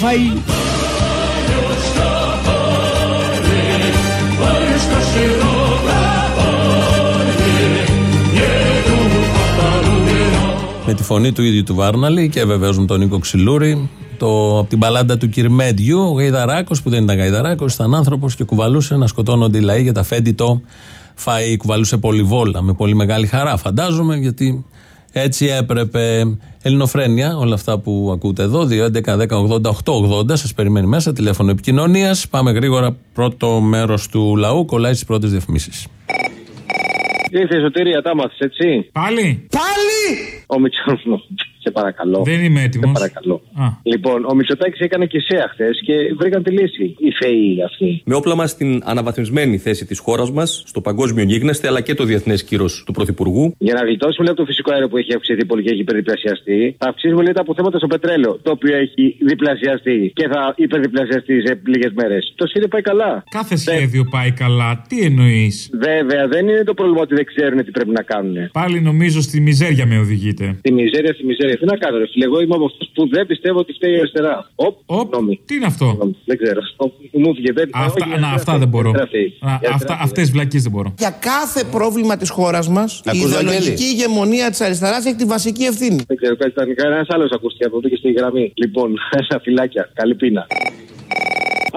[SPEAKER 21] φαΐ.
[SPEAKER 2] Με τη φωνή του ίδιου του Βάρναλη και βεβαίως με τον Νίκο Ξυλούρη. Το, από την παλάντα του Κυρμέντιου, ο Γαϊδαράκος που δεν ήταν Γαϊδαράκος, ήταν άνθρωπος και κουβαλούσε να σκοτώνονται οι λαοί για τα φέντιτο φαΐ. Κουβαλούσε πολυβόλα με πολύ μεγάλη χαρά, φαντάζομαι, γιατί έτσι έπρεπε. Ελληνοφρένια, όλα αυτά που ακούτε εδώ, 2.11.10.80.880, σας περιμένει μέσα, τηλέφωνο επικοινωνίας. Πάμε γρήγορα, πρώτο μέρος του λαού, κολλάει στις πρώτες διαφημίσεις.
[SPEAKER 22] Ήρθε η σωτηρία, τα μάθεις, έτσι;
[SPEAKER 21] Πάλι!
[SPEAKER 22] Πάλι! Ο Μητσοτάκη, σε παρακαλώ.
[SPEAKER 21] Δεν είμαι έτοιμος.
[SPEAKER 22] Σε παρακαλώ. Λοιπόν, ο Μητσοτάκης έκανε και ΣΕΑ χθες και βρήκαν τη λύση. Οι ΦΕΗ αυτοί.
[SPEAKER 5] Με όπλα μας στην αναβαθμισμένη θέση της χώρας μας, στο παγκόσμιο γίγνεσθε αλλά και το διεθνές κύρος του Πρωθυπουργού.
[SPEAKER 22] Για να γλιτώσουμε λέει, από το φυσικό αέριο που έχει αυξηθεί πολύ και έχει υπερδιπλασιαστεί, θα αυξήσουμε λέει, τα αποθέματα στο πετρέλαιο, το οποίο έχει διπλασιαστεί και θα υπερδιπλασιαστεί σε λίγες μέρες. Το σχέδιο πάει καλά.
[SPEAKER 21] Κάθε σχέδιο πάει καλά. Τι εννοείς;
[SPEAKER 22] Βέβαια, δεν είναι το πρόβλημα ότι δεν ξέρουν τι πρέπει να κάνουν.
[SPEAKER 21] Πάλι νομίζω στη μιζέρια με οδηγείτε.
[SPEAKER 22] Τη μιζέρια, στη μιζέρια. Τι να κάνω, ρε φίλε. Εγώ είμαι από αυτούς που δεν πιστεύω ότι φταίει η αριστερά. Οπ,
[SPEAKER 21] Οπ, τι είναι αυτό;
[SPEAKER 22] Δεν ξέρω. Οπ, Μου βγήκε. Δεν...
[SPEAKER 21] Αυτά,
[SPEAKER 22] όχι, η
[SPEAKER 21] να,
[SPEAKER 22] αριστερά
[SPEAKER 21] αυτά
[SPEAKER 22] φταίει.
[SPEAKER 21] δεν μπορώ.
[SPEAKER 22] Η αριστερά φταίει.
[SPEAKER 21] Α,
[SPEAKER 22] Η αριστερά
[SPEAKER 21] αυτά,
[SPEAKER 22] φταίει.
[SPEAKER 21] αυτές βλακίες δεν μπορώ.
[SPEAKER 23] Για κάθε πρόβλημα της χώρας μας, η
[SPEAKER 22] Ακούς,
[SPEAKER 23] ιδεολογική
[SPEAKER 22] Βαγγέλη;
[SPEAKER 23] ηγεμονία της αριστεράς έχει τη βασική ευθύνη.
[SPEAKER 22] Δεν ξέρω, κάτι ήταν. Κανένας άλλος ακούστηκε από εδώ και στη γραμμή. Λοιπόν, [laughs] ένα φυλάκια. Καλή πείνα.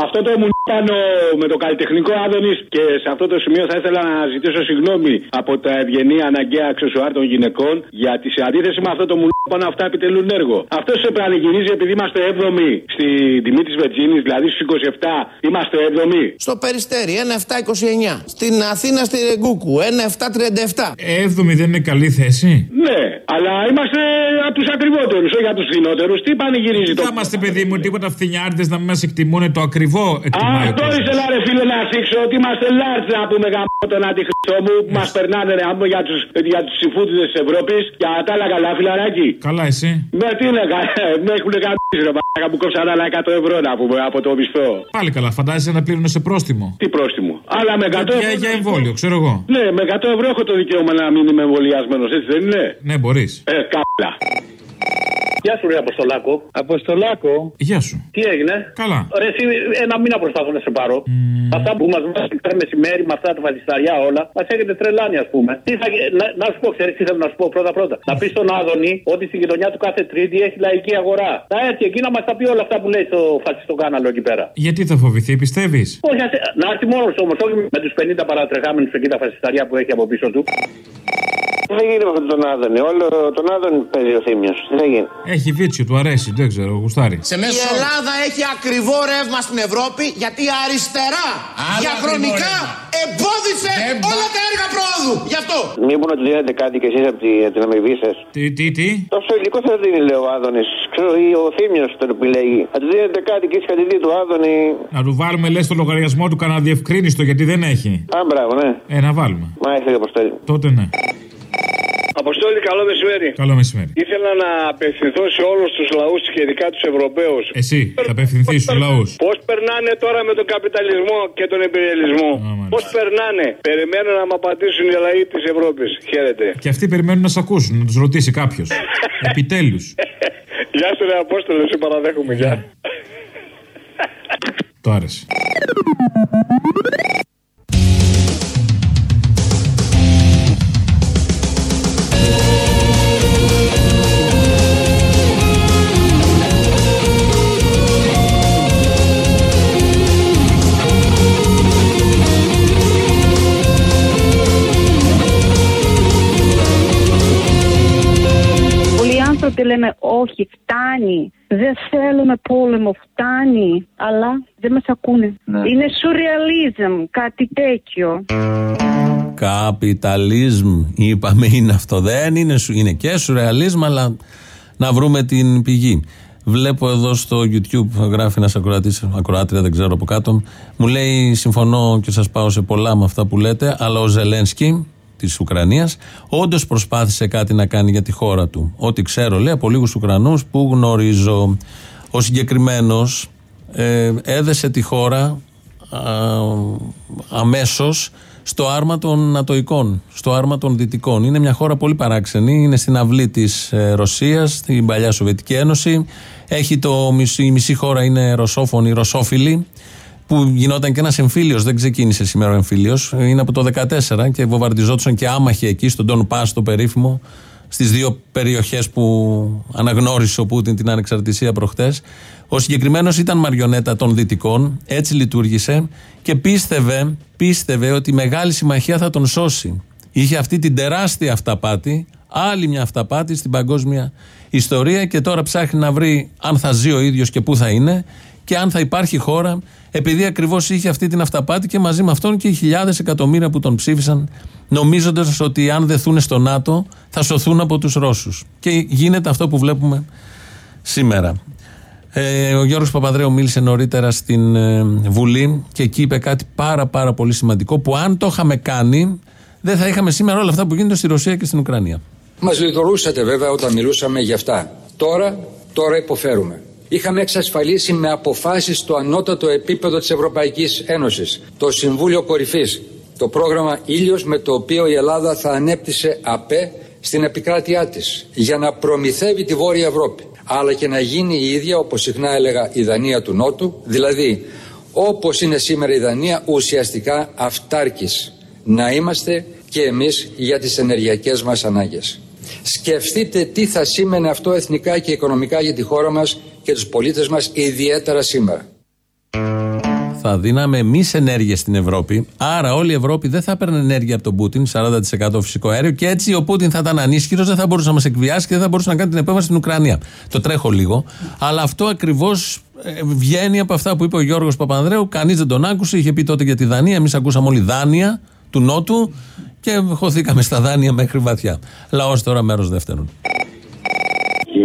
[SPEAKER 22] Αυτό το μου πάνω με το καλλιτεχνικό Άδωνη και σε αυτό το σημείο θα ήθελα να ζητήσω συγγνώμη από τα ευγενή αναγκαία αξεσουάρ των γυναικών γιατί σε αντίθεση με αυτό το μου πάνω αυτά επιτελούν έργο. Αυτό σε πανηγυρίζει επειδή είμαστε 7η στην τιμή της Βετζίνης, δηλαδή στους 27 είμαστε 7η.
[SPEAKER 23] Στο Περιστέρι 1,729. Στην Αθήνα στη Ρεγκούκου 1,737.
[SPEAKER 21] Έβδομη δεν είναι καλή θέση.
[SPEAKER 22] Ναι, αλλά είμαστε από τους ακριβότερους, όχι από τους φθηνότερους. Τι πανηγυρίζει το.
[SPEAKER 21] Θα είμαστε, παιδί μου, τίποτα φθηνιάριδε να μην μας εκτιμούν το ακριβό εκτιμάει. ο
[SPEAKER 22] Αυτό
[SPEAKER 21] κόσμος.
[SPEAKER 22] ήθελα ρε φίλε να θίξω ότι είμαστε large να πούμε γαμώ τον αντιχρηστό μου που μας περνάνε ρε άμπο για τους, για τους συμφούτιδες της Ευρώπης και τα άλλα καλά φιλαράκι.
[SPEAKER 21] Καλά, εσύ.
[SPEAKER 22] Με τι είναι καλά, [laughs] με έχουν γαμίσει ρε μαλάκα μου κόψαν άλλα 100 ευρώ να πούμε από το μισθό.
[SPEAKER 21] Πάλι καλά, φαντάζεσαι να πλήρωνε σε πρόστιμο.
[SPEAKER 22] Τι πρόστιμο. Αλλά με 100
[SPEAKER 21] Για,
[SPEAKER 22] ευρώ.
[SPEAKER 21] για εμβόλιο, ξέρω εγώ.
[SPEAKER 22] Ναι, με 100 ευρώ έχω το δικαίωμα να μην είμαι εμβολιασμένος, έτσι δεν είναι;
[SPEAKER 21] Ναι, μπορείς.
[SPEAKER 22] Ε, κάπλα.
[SPEAKER 24] Γεια σου, ρε Αποστολάκο. Αποστολάκο.
[SPEAKER 21] Γεια σου.
[SPEAKER 24] Τι έγινε;
[SPEAKER 21] Καλά.
[SPEAKER 24] Ρε, εσύ ένα μήνα προσπαθώ να σε πάρω. Αυτά που μας βάζετε κάθε μεσημέρι με αυτά τα φασισταριά όλα, μας έχετε τρελάνει, ας πούμε. Τι θα, να, να σου πω, ξέρεις τι θέλω να σου πω πρώτα-πρώτα. Να πεις στον Άδωνη ότι στην γειτονιά του κάθε Τρίτη έχει λαϊκή αγορά. Να έρθει εκεί να μας τα πει όλα αυτά που λέει στο φασιστό κάναλο εκεί πέρα.
[SPEAKER 21] Γιατί θα φοβηθεί, πιστεύεις;
[SPEAKER 24] Όχι, ας- να έρθει μόνος όμως, όχι με τους 50 παρατρεχάμενους εκεί τα φασισταριά που έχει από πίσω του.
[SPEAKER 22] Τι θα γίνει με αυτόν τον Άδωνη, όλο τον Άδωνη παίζει ο Θήμιος. Τι θα γίνει;
[SPEAKER 21] Έχει βίτσιο, του αρέσει, δεν ξέρω, γουστάρει.
[SPEAKER 23] Η Ελλάδα έχει ακριβό ρεύμα στην Ευρώπη γιατί η αριστερά διαχρονικά εμπόδισε όλα τα έργα πρόοδου. Γι' αυτό.
[SPEAKER 22] Μήπως να του δίνετε κάτι κι εσείς από τη- από την αμοιβή σας;
[SPEAKER 21] Τι, τι, τι;
[SPEAKER 22] Τόσο υλικό θα δίνει, λέει ο Άδωνης. Ξέρω, ή ο Θήμιος τον επιλέγει. Θα του δίνετε κάτι και εσείς κάτι δει του Άδωνη.
[SPEAKER 21] Να του βάλουμε, λες, το λογαριασμό του κανένα διευκρίνιστο γιατί δεν έχει.
[SPEAKER 22] Α, μπράβο, ναι.
[SPEAKER 21] Ε, να βάλουμε.
[SPEAKER 22] Μα έφυγε αποστέλει.
[SPEAKER 21] Τότε ναι.
[SPEAKER 25] Αποστόλη, καλό μεσημέρι.
[SPEAKER 14] Καλό μεσημέρι.
[SPEAKER 25] Ήθελα να απευθυνθώ σε όλους τους λαούς και ειδικά τους Ευρωπαίους.
[SPEAKER 14] Εσύ, θα απευθυνθείς στους λαούς.
[SPEAKER 25] Πώς περνάνε τώρα με τον καπιταλισμό και τον υπεριαλισμό. Πώς περνάνε; Περιμένω να μου απαντήσουν οι λαοί της Ευρώπης. Χαίρετε.
[SPEAKER 14] Και αυτοί περιμένουν να σε ακούσουν, να τους ρωτήσει κάποιος. [laughs] Επιτέλους.
[SPEAKER 25] Γεια σου, ρε Απόστολε, σε παραδέχομαι. Γεια.
[SPEAKER 14] Το άρεσε.
[SPEAKER 26] Πολλοί άνθρωποι λέμε όχι, φτάνει. Δεν θέλουμε πόλεμο, φτάνει. Αλλά δεν μας ακούνε. Είναι σουρεαλίζμ, κάτι τέτοιο.
[SPEAKER 2] Καπιταλισμ, είπαμε είναι αυτό. Δεν είναι, σου- είναι και σουρεαλισμ, αλλά να βρούμε την πηγή. Βλέπω εδώ στο YouTube, γράφει ένας ακροατής, ακροάτρια, δεν ξέρω από κάτω. Μου λέει: Συμφωνώ και σας πάω σε πολλά με αυτά που λέτε, αλλά ο Ζελένσκι της Ουκρανίας όντως προσπάθησε κάτι να κάνει για τη χώρα του. Ό,τι ξέρω, λέει, από λίγους Ουκρανούς που γνωρίζω. Ο συγκεκριμένος ε, έδεσε τη χώρα αμέσως στο άρμα των Νατοικών, στο άρμα των Δυτικών. Είναι μια χώρα πολύ παράξενη, είναι στην αυλή της ε, Ρωσίας, στην παλιά Σοβιετική Ένωση. Έχει το, μισή- η μισή χώρα είναι ρωσόφωνη, ρωσόφιλη, που γινόταν και ένας εμφύλιος, δεν ξεκίνησε σήμερα ο εμφύλιος. Είναι από το 2014 και βομβαρδιζόντουσαν και άμαχοι εκεί, στον Τον Πας, το περίφημο, στις δύο περιοχές που αναγνώρισε ο Πούτιν την ανεξαρτησία προχτές. Ο συγκεκριμένος ήταν μαριονέτα των Δυτικών, έτσι λειτουργήσε και πίστευε, πίστευε ότι η μεγάλη συμμαχία θα τον σώσει. Είχε αυτή την τεράστια αυταπάτη, άλλη μια αυταπάτη στην παγκόσμια ιστορία και τώρα ψάχνει να βρει αν θα ζει ο ίδιος και πού θα είναι και αν θα υπάρχει χώρα, επειδή ακριβώς είχε αυτή την αυταπάτη και μαζί με αυτόν και οι χιλιάδες εκατομμύρια που τον ψήφισαν, νομίζοντας ότι αν δεθούν στο ΝΑΤΟ θα σωθούν από τους Ρώσους. Και γίνεται αυτό που βλέπουμε σήμερα. Ε, ο Γιώργος Παπαδρέου μίλησε νωρίτερα στην ε, Βουλή και εκεί είπε κάτι πάρα πάρα πολύ σημαντικό που αν το είχαμε κάνει δεν θα είχαμε σήμερα όλα αυτά που γίνονται στη Ρωσία και στην Ουκρανία.
[SPEAKER 27] Μας λιτορούσατε βέβαια όταν μιλούσαμε για αυτά. Τώρα, τώρα υποφέρουμε. Είχαμε εξασφαλίσει με αποφάσεις στο ανώτατο επίπεδο της Ευρωπαϊκής Ένωσης, το Συμβούλιο Κορυφής, το πρόγραμμα Ήλιος με το οποίο η Ελλάδα θα ανέπτυσε ΑΠΕ στην επικράτειά της για να προμηθεύει τη Βόρεια Ευρώπη αλλά και να γίνει η ίδια όπως συχνά έλεγα η Δανία του Νότου δηλαδή όπως είναι σήμερα η Δανία ουσιαστικά αυτάρκης να είμαστε και εμείς για τις ενεργειακές μας ανάγκες. Σκεφτείτε τι θα σήμαινε αυτό εθνικά και οικονομικά για τη χώρα μας και τους πολίτες μας ιδιαίτερα σήμερα.
[SPEAKER 2] Θα δίναμε εμείς ενέργεια στην Ευρώπη. Άρα όλη η Ευρώπη δεν θα έπαιρνε ενέργεια από τον Πούτιν, 40% φυσικό αέριο. Και έτσι ο Πούτιν θα ήταν ανίσχυρος, δεν θα μπορούσε να μας εκβιάσει και δεν θα μπορούσε να κάνει την επέμβαση στην Ουκρανία. Το τρέχω λίγο. Αλλά αυτό ακριβώς βγαίνει από αυτά που είπε ο Γιώργος Παπανδρέου. Κανείς δεν τον άκουσε. Είχε πει τότε για τη Δανία. Εμείς ακούσαμε όλοι δάνεια του Νότου και χωθήκαμε στα δάνεια μέχρι βαθιά. Λαός τώρα μέρος δεύτερον.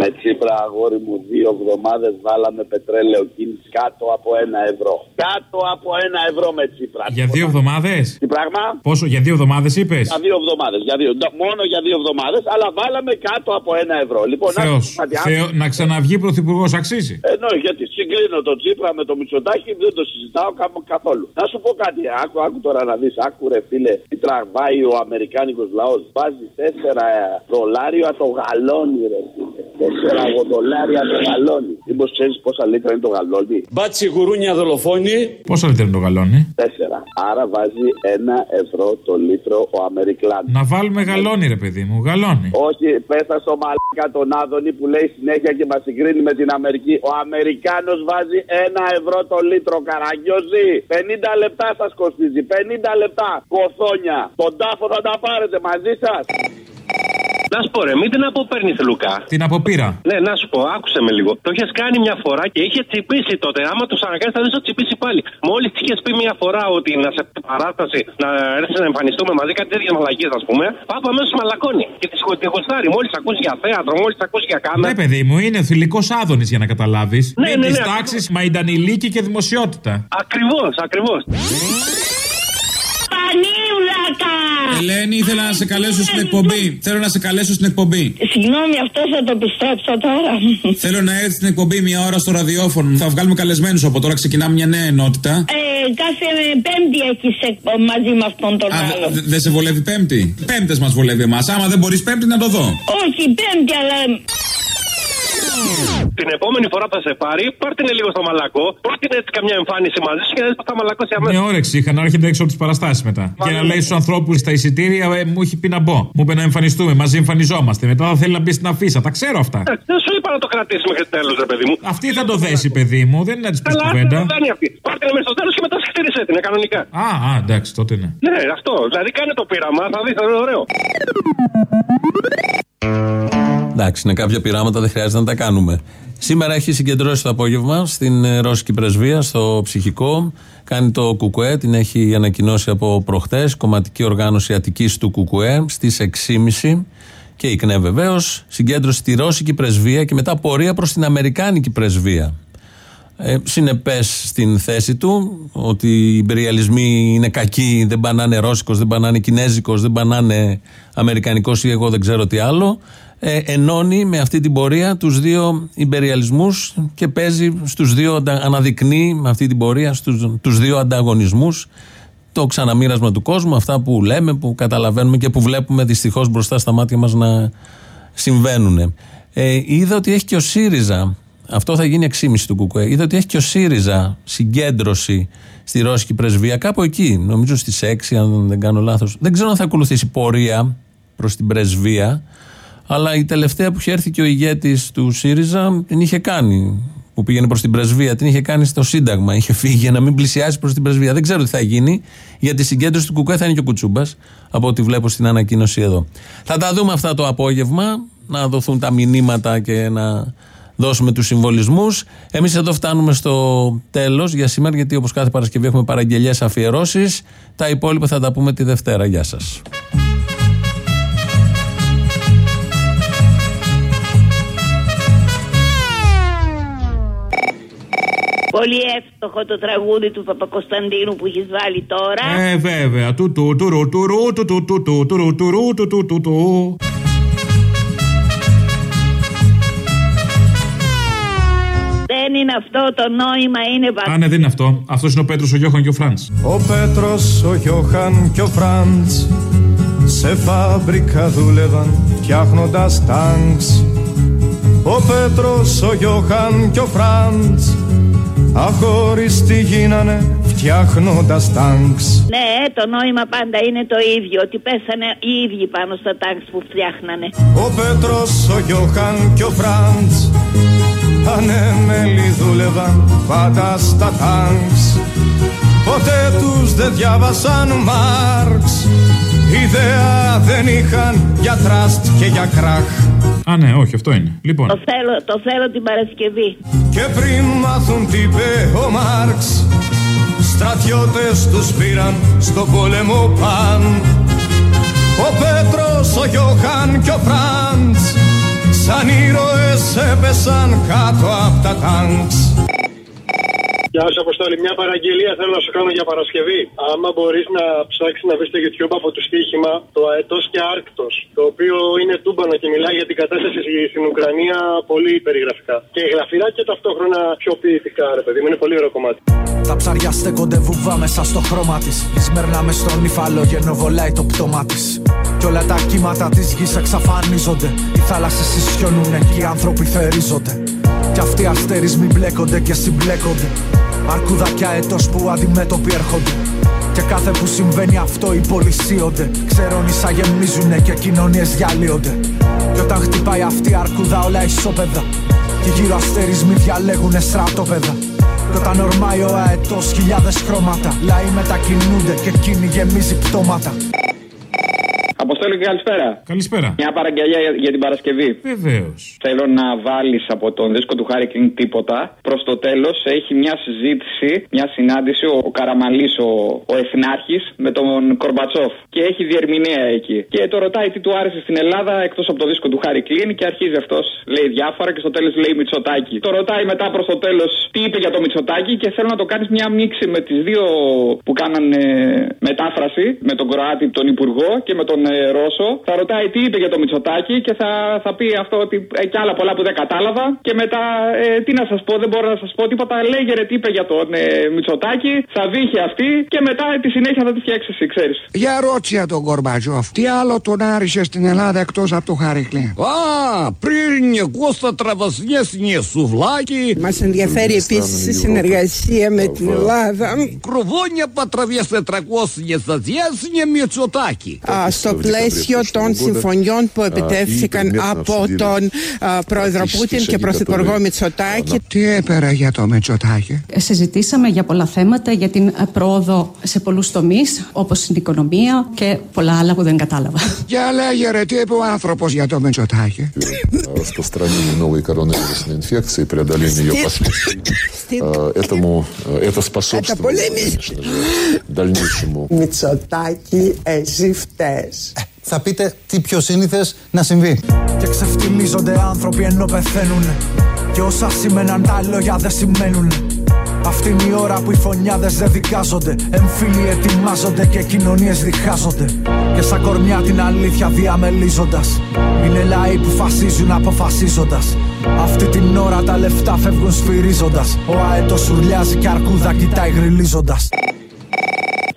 [SPEAKER 28] Με Τσίπρα, αγόρι μου, δύο εβδομάδες βάλαμε πετρέλαιο κίνηση κάτω από ένα ευρώ. Κάτω από ένα ευρώ με Τσίπρα.
[SPEAKER 14] Για δύο εβδομάδες;
[SPEAKER 28] Τι πράγμα;
[SPEAKER 14] Πόσο, για δύο εβδομάδες είπες;
[SPEAKER 28] Για δύο εβδομάδες. Για δύο, μόνο για δύο εβδομάδες, αλλά βάλαμε κάτω από ένα ευρώ. Λοιπόν, να
[SPEAKER 14] Θεός.
[SPEAKER 28] σου πω κάτι, αν-
[SPEAKER 14] Θεό, να ξαναβγεί πρωθυπουργός αξίζει.
[SPEAKER 28] Ενώ γιατί συγκρίνω τον Τσίπρα με το Μητσοτάκι, δεν το συζητάω κα- καθόλου. Να σου πω κάτι, άκου, άκου τώρα να δεις, άκου ρε φίλε, τι τραβάει ο Αμερικάνικος λαός. Βάζει 4 δολάρια το γαλόνι, ρε φίλε. 4 δολάρια το γαλόνι. Μήπως ξέρεις πόσα λίτρα είναι το γαλόνι;
[SPEAKER 14] Μπάτσι γουρούνια δολοφόνη. Πόσα λίτρα είναι το γαλόνι;
[SPEAKER 28] 4. Άρα βάζει 1 ευρώ το λίτρο ο Αμερικλάνο.
[SPEAKER 14] Να βάλουμε γαλόνι, ρε παιδί μου, γαλόνι.
[SPEAKER 28] Όχι, πέσα στο μαλάκα τον Άδωνη που λέει συνέχεια και μας συγκρίνει με την Αμερική. Ο Αμερικάνος βάζει ένα ευρώ το λίτρο καραγκιόζη. 50 λεπτά σας κοστίζει. 50 λεπτά. Κοθόνια. Τον τάφο θα τα πάρετε μαζί σας.
[SPEAKER 29] Να σου πω ρε, μην την αποπέρνεις, Λουκά.
[SPEAKER 14] Την αποπείρα.
[SPEAKER 29] Ναι, να σου πω, άκουσε με λίγο. Το είχες κάνει μια φορά και είχε τσιπήσει τότε. Άμα τους αναγκάσεις, θα δεις ότι τσιπήσει πάλι. Μόλις είχες πει μια φορά ότι να σε παράσταση να έρθεις να εμφανιστούμε μαζί, κάτι τέτοιες μαλακίες, ας πούμε, πάπα αμέσως μαλακώνει. Και τη τη γοστάρει. Μόλις ακούσει για θέατρο, μόλις ακούσει για κάμερα.
[SPEAKER 14] Ναι, παιδί μου, είναι θηλυκός άδωνης για να καταλάβεις.
[SPEAKER 29] Ναι,
[SPEAKER 14] Μην
[SPEAKER 29] ναι,
[SPEAKER 14] της
[SPEAKER 29] ναι,
[SPEAKER 14] τάξη μαϊντανιλίκη και δημοσιότητα.
[SPEAKER 29] Ακριβώς, ακριβώς.
[SPEAKER 30] Πανίβλακα!
[SPEAKER 21] Ελένη, ήθελα να σε καλέσω στην εκπομπή. Θέλω να σε καλέσω στην εκπομπή.
[SPEAKER 30] Συγγνώμη, αυτό θα το πιστέψω τώρα.
[SPEAKER 21] Θέλω να έρθει στην εκπομπή μια ώρα στο ραδιόφωνο. Θα βγάλουμε καλεσμένους από τώρα. Ξεκινάμε μια νέα ενότητα.
[SPEAKER 30] Ε, κάθε Πέμπτη έχεις μαζί με αυτόν τον
[SPEAKER 21] Α,
[SPEAKER 30] άλλο.
[SPEAKER 21] δε- Δεν σε βολεύει Πέμπτη; Πέμπτες μας βολεύει εμάς. Άμα δεν μπορείς Πέμπτη να το δω.
[SPEAKER 30] Όχι, Πέμπτη, αλλά.
[SPEAKER 29] Την επόμενη φορά που θα σε πάρει, πάρτε είναι λίγο στο μαλακό, πάρτε έτσι καμιά εμφάνιση μαζί σου και να δει πώ θα μαλακώσει αμέσως.
[SPEAKER 21] Μια όρεξη είχα να έρχεται έξω από τις παραστάσεις μετά. Και να λέει στους ανθρώπους στα εισιτήρια, ε, μου έχει πει να μπω. Μου είπε να εμφανιστούμε, μαζί εμφανιζόμαστε. Μετά θα θέλει να μπει στην αφίσα. Τα ξέρω αυτά.
[SPEAKER 29] Δεν σου είπα να το κρατήσει μέχρι τέλος, ρε παιδί μου.
[SPEAKER 21] Αυτή θα το δέσει, παιδί μου, δεν είναι να της πεις
[SPEAKER 29] Καλά,
[SPEAKER 21] κουβέντα.
[SPEAKER 29] δεν είναι αυτή. Πάρτε είναι μέχρι το τέλος και μετά συχτήρισε την, είναι κανονικά.
[SPEAKER 21] Α, α, εντάξει, τότε ναι.
[SPEAKER 29] Ναι, αυτό. Δηλαδή κάνε το πείραμα, θα δεις, θα είναι ωραίο.
[SPEAKER 2] Εντάξει, είναι κάποια πειράματα, δεν χρειάζεται να τα κάνουμε. Σήμερα έχει συγκεντρώσει το απόγευμα στην ε, Ρώσικη Πρεσβεία, στο ψυχικό. Κάνει το Κουκουέ, την έχει ανακοινώσει από προχτές, κομματική οργάνωση Αττικής του Κουκουέ, στις 6.30 και η ΚΝΕ βεβαίως. Συγκέντρωση στη Ρώσικη Πρεσβεία και μετά πορεία προς την Αμερικάνικη Πρεσβεία. Ε, συνεπές στην θέση του ότι οι υπεριαλισμοί είναι κακοί, δεν πάνε να είναι ρώσικος, δεν πάνε να είναι κινέζικος, δεν πάνε να είναι αμερικανικός ή εγώ δεν ξέρω τι άλλο. Ε, ενώνει με αυτή την πορεία τους δύο υπεριαλισμούς και παίζει στους δύο, αντα- αναδεικνύει με αυτή την πορεία στους, τους δύο ανταγωνισμούς το ξαναμοίρασμα του κόσμου, αυτά που λέμε, που καταλαβαίνουμε και που βλέπουμε δυστυχώς μπροστά στα μάτια μας να συμβαίνουν. Ε, είδα ότι έχει και ο ΣΥΡΙΖΑ, αυτό θα γίνει 6,5 του Κουκουέ, είδα ότι έχει και ο ΣΥΡΙΖΑ συγκέντρωση στη Ρώσικη Πρεσβεία, κάπου εκεί, νομίζω στις 6 αν δεν κάνω λάθος. Δεν ξέρω αν θα ακολουθήσει πορεία προς την Πρεσβεία, αλλά η τελευταία που είχε έρθει και ο ηγέτης του ΣΥΡΙΖΑ την είχε κάνει, που πήγαινε προς την Πρεσβεία, την είχε κάνει στο Σύνταγμα, είχε φύγει για να μην πλησιάσει προς την Πρεσβεία. Δεν ξέρω τι θα γίνει, γιατί η συγκέντρωση του Κουκουέ θα είναι και ο Κουτσούμπας, από ό,τι βλέπω στην ανακοίνωση εδώ. Θα τα δούμε αυτά το απόγευμα, να δοθούν τα μηνύματα και να δώσουμε τους συμβολισμούς. Εμείς εδώ φτάνουμε στο τέλος για σήμερα, γιατί όπως κάθε Παρασκευή έχουμε παραγγελίες αφιερώσεις. Τα υπόλοιπα θα τα πούμε τη Δευτέρα. Γεια σας.
[SPEAKER 26] Πολύ εύστοχο το τραγούδι του Παπακοσταντίνου που έχεις βάλει τώρα.
[SPEAKER 21] Ε, βέβαια. Του του του ρου, του ρου, του του του του του ρου, του ρου, του του του του.
[SPEAKER 26] Δεν είναι αυτό το νόημα, είναι βα...
[SPEAKER 21] Α, ναι, δεν είναι αυτό. Αυτός είναι ο Πέτρος, ο Γιώχαν και ο Φραντς.
[SPEAKER 5] Ο Πέτρος, ο Γιώχαν και ο Φραντς σε φάμπρικα δούλευαν φτιάχνοντας τάγκς. Ο Πέτρος, ο Γιώχαν και ο Φραντς αχωριστοί γίνανε φτιάχνοντας τάγκς.
[SPEAKER 26] Ναι, το νόημα πάντα είναι το ίδιο, ότι πέσανε οι ίδιοι πάνω στα τάγκς που φτιάχνανε.
[SPEAKER 5] Ο Πέτρος, ο Γιώχαν και ο Φραντς ανέμελοι δούλευαν πάντα στα τάγκς. Ποτέ τους δεν διάβασαν Μάρξ Ιδέα δεν είχαν για τραστ και για κράχ
[SPEAKER 21] Α, ναι, όχι, αυτό είναι. Λοιπόν.
[SPEAKER 26] Το θέλω, το θέλω την Παρασκευή.
[SPEAKER 5] Και πριν μάθουν τι είπε ο Μάρξ Στρατιώτες τους πήραν στο πόλεμο παν Ο Πέτρος, ο Γιώχαν και ο Φραντς Σαν ήρωες έπεσαν κάτω απ' τα τάγκς
[SPEAKER 31] Γεια σου, Αποστόλη. Μια παραγγελία θέλω να σου κάνω για Παρασκευή. Άμα μπορείς να ψάξεις να βρεις στο YouTube από το στοίχημα το Αετός και Άρκτος. Το οποίο είναι τούμπανο και μιλάει για την κατάσταση στην Ουκρανία πολύ περιγραφικά. Και γραφειρά και ταυτόχρονα πιο ποιητικά, ρε παιδί μου. Είναι πολύ ωραίο κομμάτι.
[SPEAKER 32] Τα ψάρια στέκονται βουβά μέσα στο χρώμα της. Η σμέρνα με στον υφαλόγενο βολάει το πτώμα της. Κι όλα τα κύματα της γης εξαφανίζονται. Οι θάλασσες ισιώνουνε και οι άνθρωποι θερίζονται. Κι αυτοί οι αστερισμοί μπλέκονται και συμπλέκονται. Αρκουδάκια έτος που αντιμέτωποι έρχονται. Και κάθε που συμβαίνει αυτό υπολυσίονται. Ξερόνισα γεμίζουνε και κοινωνίες διαλύονται. Κι όταν χτυπάει αυτή η αρκούδα όλα ισόπεδα. Και γύρω αστερισμοί διαλέγουνε στρατόπεδα. Κι όταν ορμάει ο αετός χιλιάδες χρώματα Λαοί μετακινούνται και εκείνη γεμίζει πτώματα
[SPEAKER 29] Αποστόλη
[SPEAKER 25] Αποστόλη, καλησπέρα.
[SPEAKER 21] Καλησπέρα.
[SPEAKER 25] Μια παραγγελία για, για την Παρασκευή.
[SPEAKER 21] Βεβαίως.
[SPEAKER 25] Θέλω να βάλεις από τον δίσκο του Χάρη Κλίν τίποτα. Προς το τέλος έχει μια συζήτηση, μια συνάντηση ο, ο Καραμαλής, ο, ο Εθνάρχης, με τον Κορμπατσόφ. Και έχει διερμηνέα εκεί. Και το ρωτάει τι του άρεσε στην Ελλάδα εκτός από το δίσκο του Χάρη Κλίν και αρχίζει αυτός, λέει διάφορα και στο τέλος λέει Μητσοτάκι. Το ρωτάει μετά προς το τέλος τι είπε για το Μητσοτάκι και θέλω να το κάνεις μια μίξη με τις δύο που κάνανε μετάφραση, με τον Κροάτι, τον Υπουργό και με τον ε, Ρώσο. Θα ρωτάει τι είπε για το Μητσοτάκι και θα, θα πει αυτό ότι ε, και άλλα πολλά που δεν κατάλαβα. Και μετά ε, τι να σας πω, δεν μπορώ να σας πω τίποτα. Λέγερε τι είπε για τον ε, Μητσοτάκι, θα βήχε αυτή και μετά ε, τη συνέχεια θα τη φτιάξει εσύ, ξέρεις.
[SPEAKER 33] Για ρώτησε τον Κορμπατζόφ, τι άλλο τον άρισε στην Ελλάδα εκτός από το Χαρικλέ;
[SPEAKER 34] Α, πριν Κώστα τραβασνιέσνιε σουβλάκι.
[SPEAKER 35] Μας ενδιαφέρει επίσης η συνεργασία με την Ελλάδα.
[SPEAKER 34] Κροβόνια πατραβιέσαι 400 ζαζιέσνιε Μητσοτάκι.
[SPEAKER 35] Α, στο πλαίσιο των συμφωνιών που επιτεύχθηκαν από τον α, πρόεδρο Πούτιν και πρωθυπουργό Μητσοτάκη.
[SPEAKER 33] Τι έπερα για το Μητσοτάκι.
[SPEAKER 36] Συζητήσαμε για πολλά θέματα, για την ε, πρόοδο σε πολλού τομεί, όπω την οικονομία και πολλά άλλα που δεν κατάλαβα.
[SPEAKER 33] Για λέγε ρε, τι είπε ο άνθρωπο για το Μητσοτάκι.
[SPEAKER 37] распространение новой коронавирусной инфекции, преодоление ее последствий. Э, Этому э, это способствовало, конечно же, дальнейшему [laughs]
[SPEAKER 35] Μητσοτάκη, εσύ φταίς.
[SPEAKER 38] Θα πείτε τι πιο σύνηθε να συμβεί.
[SPEAKER 32] Και ξεφτιμίζονται άνθρωποι ενώ πεθαίνουν. Και όσα σήμαιναν τα λόγια δεν σημαίνουν. Αυτή είναι η ώρα που οι φωνιάδες δεν δικάζονται. Εμφύλοι ετοιμάζονται και κοινωνίες διχάζονται. Και σαν κορμιά την αλήθεια διαμελίζοντας. Είναι λαοί που φασίζουν αποφασίζοντας. Αυτή την ώρα τα λεφτά φεύγουν σφυρίζοντας. Ο αέτος σουρλιάζει και αρκούδα κοιτάει γριλίζοντας.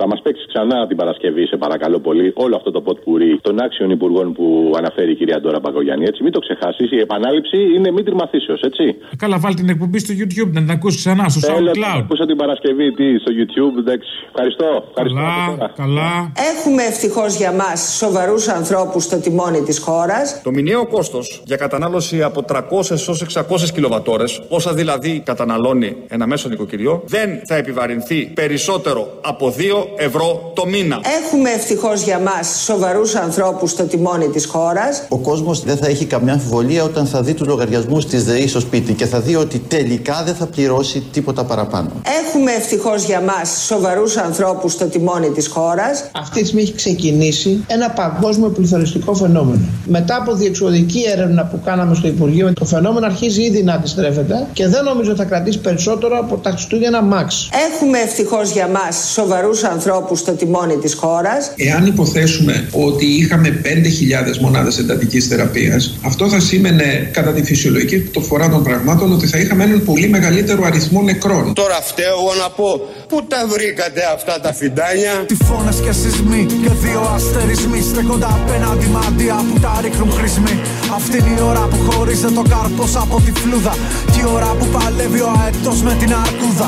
[SPEAKER 39] θα μας παίξει ξανά την Παρασκευή, σε παρακαλώ πολύ, όλο αυτό το ποτ πουρί των άξιων υπουργών που αναφέρει η κυρία Ντόρα Παγκογιάννη. Έτσι, μην το ξεχάσεις. Η επανάληψη είναι μήτρη μαθήσεω, έτσι.
[SPEAKER 21] Καλά, βάλει την εκπομπή στο YouTube να την ακούσεις ξανά στο
[SPEAKER 39] Θέλω να
[SPEAKER 21] SoundCloud.
[SPEAKER 39] ακούσω την Παρασκευή τι, στο YouTube. Εντάξει. Ευχαριστώ. Ευχαριστώ.
[SPEAKER 21] Καλά, καλά.
[SPEAKER 35] Έχουμε ευτυχώς για μας σοβαρούς ανθρώπους στο τιμόνι της χώρας.
[SPEAKER 40] Το μηνιαίο κόστος για κατανάλωση από 300 έως 600 κιλοβατόρες, όσα δηλαδή καταναλώνει ένα μέσο νοικοκυριό, δεν θα επιβαρυνθεί περισσότερο από 2 ευρώ το μήνα.
[SPEAKER 35] Έχουμε ευτυχώς για μας σοβαρούς ανθρώπους στο τιμόνι της χώρας.
[SPEAKER 38] Ο κόσμος δεν θα έχει καμιά αμφιβολία όταν θα δει του λογαριασμού τη ΔΕΗ στο σπίτι και θα δει ότι τελικά δεν θα πληρώσει τίποτα παραπάνω.
[SPEAKER 35] Έχουμε ευτυχώς για μας σοβαρούς ανθρώπους στο τιμόνι της χώρας.
[SPEAKER 15] Αυτή τη στιγμή έχει ξεκινήσει ένα παγκόσμιο πληθωριστικό φαινόμενο. Μετά από διεξοδική έρευνα που κάναμε στο Υπουργείο, το φαινόμενο αρχίζει ήδη να αντιστρέφεται και δεν νομίζω θα κρατήσει περισσότερο από τα Χριστούγεννα Μαξ.
[SPEAKER 35] Έχουμε ευτυχώς για μας σοβαρούς ανθρώπου στο τιμόνι της χώρας.
[SPEAKER 41] Εάν υποθέσουμε ότι είχαμε 5.000 μονάδες εντατικής θεραπείας, αυτό θα σήμαινε κατά τη φυσιολογική φορά των πραγμάτων ότι θα είχαμε έναν πολύ μεγαλύτερο αριθμό νεκρών.
[SPEAKER 23] Τώρα φταίω εγώ να πω πού τα βρήκατε αυτά τα φιντάνια;
[SPEAKER 32] Τυφώνες και σεισμοί και δύο αστερισμοί στέκονται απέναντι μαντία που τα ρίχνουν χρησμοί. Αυτή είναι η ώρα που χωρίζεται το καρπός από τη φλούδα. Και η ώρα που παλεύει ο αετός με την αρκούδα.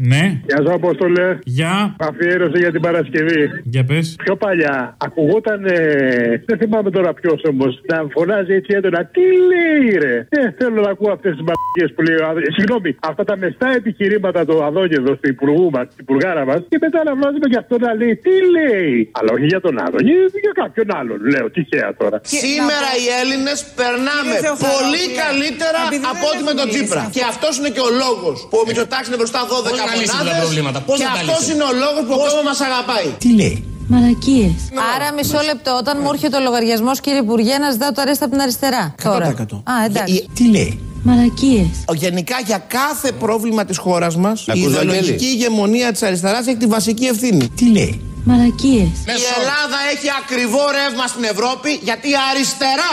[SPEAKER 21] Ναι.
[SPEAKER 25] Γεια σου, Απόστολε.
[SPEAKER 21] Γεια.
[SPEAKER 25] Αφιέρωση για την Παρασκευή.
[SPEAKER 21] Για πες.
[SPEAKER 25] Πιο παλιά ακουγόταν. ε, δεν θυμάμαι τώρα ποιος όμως. Να φωνάζει έτσι έντονα. Τι λέει, ρε; Ε, θέλω να ακούω αυτές τις μπαμπιέ που λέει ο Άδωνη. Συγγνώμη, αυτά τα μεστά επιχειρήματα του Αδόνιδο, του υπουργού μας, την υπουργάρα μας. Και μετά να βάζουμε και αυτό να λέει. Τι λέει; Αλλά όχι για τον Άδωνη, για κάποιον άλλον. Λέω τυχαία τώρα.
[SPEAKER 23] Σήμερα οι Έλληνες περνάμε
[SPEAKER 35] Κύριε Θεοφανόπουλε,
[SPEAKER 23] πολύ καλύτερα
[SPEAKER 35] επειδή δεν
[SPEAKER 23] από ό,τι με τον
[SPEAKER 35] συμφωνείς
[SPEAKER 23] Τσίπρα.
[SPEAKER 35] αυτό.
[SPEAKER 23] Και αυτός είναι και ο λόγος που ο Μητσοτάκης είναι μπροστά 12
[SPEAKER 42] Πώς να λύσουμε τα
[SPEAKER 23] μονάδες
[SPEAKER 42] προβλήματα, πώς
[SPEAKER 23] Και
[SPEAKER 42] να τα
[SPEAKER 23] αυτός
[SPEAKER 42] λύσουμε.
[SPEAKER 23] είναι ο λόγος που ο κόσμος μας αγαπάει.
[SPEAKER 38] Τι λέει;
[SPEAKER 43] Μαλακίες.
[SPEAKER 44] Άρα, μισό λεπτό. Όταν μου έρχεται ο λογαριασμός, κύριε Υπουργέ, να ζητάω το αρέστα από την αριστερά. Τώρα.
[SPEAKER 38] 100%.
[SPEAKER 44] Α, εντάξει.
[SPEAKER 38] Τι λέει;
[SPEAKER 43] Μαλακίες.
[SPEAKER 23] Γενικά για κάθε πρόβλημα της χώρας μας, η
[SPEAKER 42] Ακούς,
[SPEAKER 23] ιδεολογική
[SPEAKER 42] Βαγγέλη;
[SPEAKER 23] ηγεμονία της αριστεράς έχει τη βασική ευθύνη.
[SPEAKER 38] Τι λέει;
[SPEAKER 43] Μαλακίες.
[SPEAKER 23] Η Ελλάδα έχει ακριβό ρεύμα στην Ευρώπη γιατί η αριστερά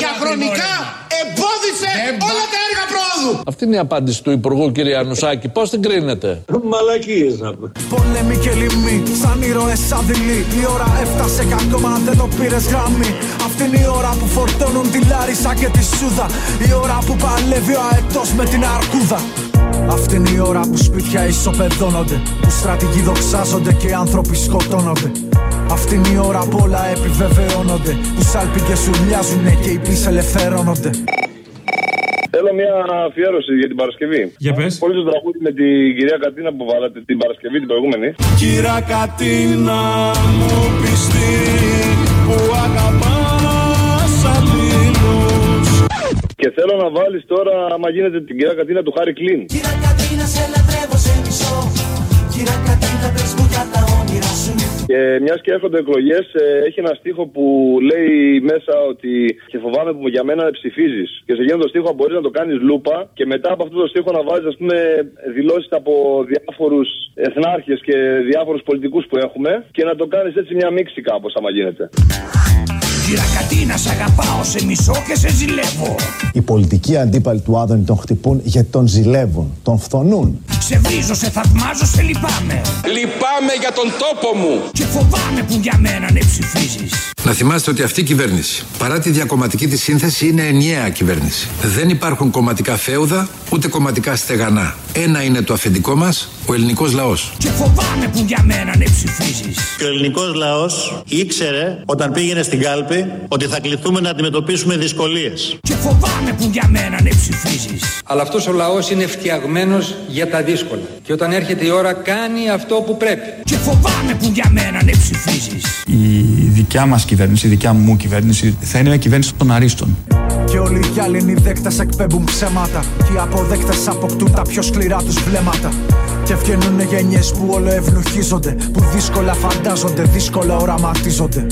[SPEAKER 23] διαχρονικά εμπόδισε όλα τα έργα πρόοδου.
[SPEAKER 45] Αυτή είναι η απάντηση του Υπουργού κύριε Ανουσάκη. Πώς την κρίνετε;
[SPEAKER 42] Μαλακίες να πούμε.
[SPEAKER 32] Πόλεμοι και λοιμοί, σαν ήρωες αδειλοί Η ώρα έφτασε κι ακόμα δεν το πήρες γραμμή Αυτή είναι η ώρα που φορτώνουν τη Λάρισα και τη Σούδα Η ώρα που παλεύει ο αετός με την αρκούδα Αυτή είναι η ώρα που σπίτια ισοπεδώνονται Που στρατηγοί δοξάζονται και οι άνθρωποι σκοτώνονται Αυτή είναι η ώρα που όλα επιβεβαιώνονται Που σάλπιγγες σουρλιάζουνε και οι πεις ελευθερώνονται
[SPEAKER 25] Θέλω μια αφιέρωση για την Παρασκευή.
[SPEAKER 21] Για πες.
[SPEAKER 25] Πολύ το τραγούδι με την κυρία Κατίνα που βάλατε την Παρασκευή την προηγούμενη.
[SPEAKER 32] Κύρα Κατίνα μου πιστή
[SPEAKER 26] που αγαπάς
[SPEAKER 5] Και θέλω να βάλεις τώρα, άμα γίνεται την κυρία Κατίνα του Χάρη Κλίν.
[SPEAKER 26] Κύρα Κατίνα σε λατρεύω σε μισό Κύρα Κατίνα πες μου για τα όνειρα σου
[SPEAKER 5] Και μιας και έρχονται εκλογές, έχει ένα στίχο που λέει μέσα ότι και φοβάμαι που για μένα ψηφίζεις. Και σε εκείνο το στίχο μπορείς να το κάνεις λούπα και μετά από αυτό το στίχο να βάζεις, ας πούμε, δηλώσεις από διάφορους εθνάρχες και διάφορους πολιτικούς που έχουμε και να το κάνεις έτσι μια μίξη κάπως, άμα γίνεται.
[SPEAKER 26] Κατίνα σ' αγαπάω, σε μισώ και σε ζηλεύω
[SPEAKER 33] Οι πολιτικοί αντίπαλοι του Άδωνη τον χτυπούν γιατί τον ζηλεύουν, τον φθονούν.
[SPEAKER 26] Σε βρίζω, σε θαυμάζω, σε λυπάμαι
[SPEAKER 46] Λυπάμαι για τον τόπο μου.
[SPEAKER 26] Και φοβάμαι που για μένα ναι ψηφίζεις
[SPEAKER 47] Να θυμάστε ότι αυτή η κυβέρνηση, παρά τη διακομματική της σύνθεση, είναι ενιαία κυβέρνηση. Δεν υπάρχουν κομματικά φέουδα, ούτε κομματικά στεγανά. Ένα είναι το αφεντικό μας, ο ελληνικός λαός.
[SPEAKER 26] Και φοβάμαι που για μένα ναι ψηφίζεις
[SPEAKER 48] Και ο ελληνικός λαός ήξερε όταν πήγαινε στην κάλπη ότι θα κληθούμε να αντιμετωπίσουμε δυσκολίες.
[SPEAKER 26] Και φοβάμαι που για μένα ναι ψηφίζεις
[SPEAKER 27] Αλλά αυτός ο λαός είναι φτιαγμένος για τα δύσκολα. Και όταν έρχεται η ώρα κάνει αυτό που πρέπει.
[SPEAKER 26] Και φοβάμαι που για μένα ναι ψηφίζεις
[SPEAKER 8] Η δικιά μας κυβέρνηση, η δικιά μου κυβέρνηση θα είναι μια κυβέρνηση των αρίστων.
[SPEAKER 32] Και όλοι οι άλλοι δέκτες εκπέμπουν ψέματα Και οι αποδέκτες αποκτούν τα πιο σκληρά τους βλέμματα Και βγαίνουν γενιές που όλο ευνουχίζονται Που δύσκολα φαντάζονται, δύσκολα οραματίζονται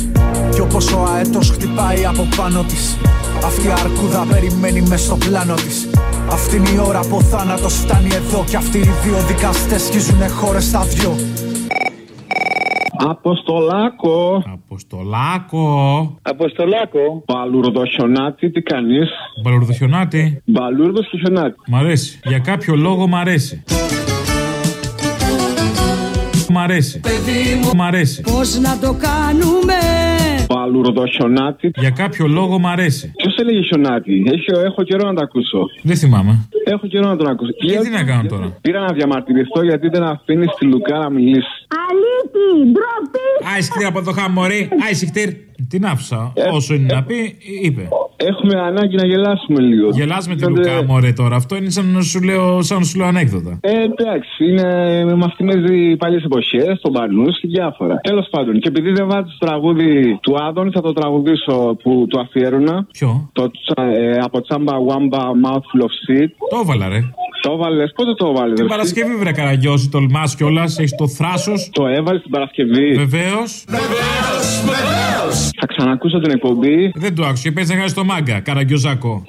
[SPEAKER 32] Και όπως ο αέτος χτυπάει από πάνω της Αυτή η αρκούδα περιμένει μες στο πλάνο της αυτή είναι η ώρα που ο θάνατος φτάνει εδώ Και αυτοί οι δύο δικαστές σκίζουνε χώρες στα δυο
[SPEAKER 49] Αποστολάκο.
[SPEAKER 21] Αποστολάκο.
[SPEAKER 49] Αποστολάκο. Παλουρδοχιονάτη, τι κάνεις;
[SPEAKER 21] Μπαλουρδοχιονάτη.
[SPEAKER 49] Μπαλούρδο και χιονάτη.
[SPEAKER 21] Μ' αρέσει. Για κάποιο λόγο μ' αρέσει. Μ' αρέσει. Μ' αρέσει.
[SPEAKER 26] Πώς να το κάνουμε;
[SPEAKER 49] Παλουρδοχιονάτη.
[SPEAKER 21] Για κάποιο λόγο μ' αρέσει.
[SPEAKER 49] Ποιος έλεγε χιονάτη. Έχω, έχω καιρό να τα ακούσω.
[SPEAKER 21] Δεν θυμάμαι.
[SPEAKER 49] Έχω καιρό να τον ακούσω.
[SPEAKER 21] Και τι να κάνω τώρα;
[SPEAKER 49] Πήρα να διαμαρτυρηθώ γιατί δεν αφήνει τη Λουκά να μιλήσει.
[SPEAKER 26] Αλήτη, ντροπή
[SPEAKER 21] Άισιχτήρ από το χαμορί. Άισιχτήρ. Την άφησα. Όσο είναι να πει, είπε.
[SPEAKER 49] Έχουμε ανάγκη να γελάσουμε λίγο.
[SPEAKER 21] Γελάς με τη
[SPEAKER 49] Τότε-
[SPEAKER 21] Λουκά, μωρέ τώρα. Αυτό είναι σαν να σου λέω, σαν να σου λέω ανέκδοτα.
[SPEAKER 49] Ε, εντάξει, είναι, μας θυμίζει παλιές εποχές, τον Παρνού και διάφορα. Τέλος πάντων, και επειδή δεν βάζει το τραγούδι του Άδων, θα το τραγουδήσω που του αφιέρωνα.
[SPEAKER 21] Ποιο;
[SPEAKER 49] Το, τσα- ε, από τσάμπα Wamba Mouthful of Seed.
[SPEAKER 21] Το έβαλα, ρε.
[SPEAKER 49] Το έβαλες, πότε το έβαλες,
[SPEAKER 21] Την Παρασκευή, βρε καραγκιόζη, τολμάς κιόλας. Έχεις το θράσος.
[SPEAKER 49] Το έβαλες την Παρασκευή.
[SPEAKER 21] Βεβαίως.
[SPEAKER 49] Θα ξανακούσω την εκπομπή.
[SPEAKER 21] Δεν το άκουσε. Παίζει να χάσει το μάγκα. Καραγκιόζακο.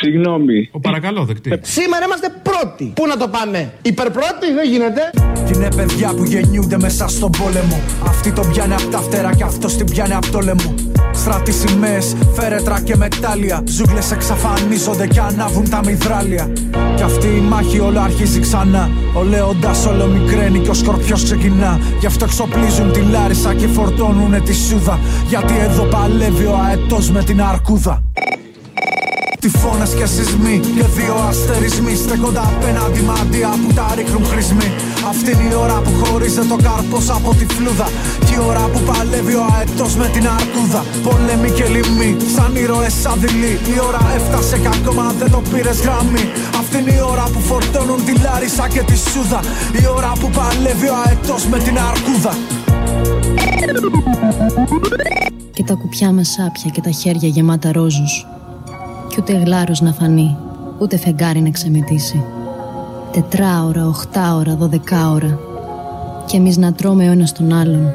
[SPEAKER 49] Συγγνώμη.
[SPEAKER 21] Ο παρακαλώ, δεκτή.
[SPEAKER 6] Σήμερα είμαστε πρώτοι. Πού να το πάμε, υπερπρώτη, δεν γίνεται.
[SPEAKER 32] Κι είναι παιδιά που γεννιούνται μέσα στον πόλεμο. Αυτή τον πιάνει απ' τα φτερά και αυτός την πιάνει απ' το λαιμό. Στράτη σημαίες, φέρετρα και μετάλλια. Ζούγκλες εξαφανίζονται και ανάβουν τα μυδράλια. Κι αυτή η μάχη όλο αρχίζει ξανά. Ο Λέοντας όλο μικραίνει και ο Σκορπιός ξεκινά. Γι' αυτό εξοπλίζουν τη Λάρισα και φορτώνουνε τη Σούδα. Γιατί εδώ παλεύει ο αετός με την αρκούδα. Τυφώνες και σεισμοί και δύο αστερισμοί Στέκονται απέναντι μαντία που τα ρίχνουν χρησμοί Αυτή είναι η ώρα που χωρίζεται το καρπός από τη φλούδα Και η ώρα που παλεύει ο αετός με την αρκούδα Πολέμοι και λοιμοί, σαν ήρωες αδειλοί Η ώρα έφτασε και ακόμα δεν το πήρες γραμμή Αυτή είναι η ώρα που φορτώνουν τη Λάρισα και τη Σούδα. Η ώρα που παλεύει ο αετός με την αρκούδα.
[SPEAKER 43] Και τα κουπιά με σάπια και τα χέρια γεμάτα ρόζους. Κι ούτε γλάρος να φανεί Ούτε φεγγάρι να ξεμετήσει Τετράωρα, οχτάωρα, δωδεκάωρα. Κι εμείς να τρώμε ο ένας τον άλλον.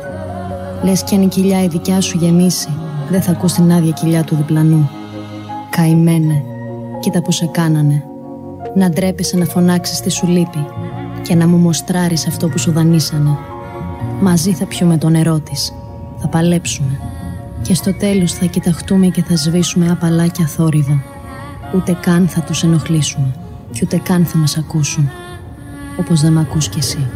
[SPEAKER 43] Λες κι αν η κοιλιά η δικιά σου γεμίσει Δεν θα ακούς την άδεια κοιλιά του διπλανού. Καημένε Κοίτα που σε κάνανε Να ντρέπεσαι να φωνάξεις τι σου λείπει Και να μου μοστράρεις αυτό που σου δανείσανε. Μαζί θα πιούμε το νερό της Θα παλέψουμε Και στο τέλος θα κοιταχτούμε και θα σβήσουμε απαλάκια θόρυβα. Ούτε καν θα τους ενοχλήσουμε Κι ούτε καν θα μας ακούσουν Όπως δεν μ' ακούς κι εσύ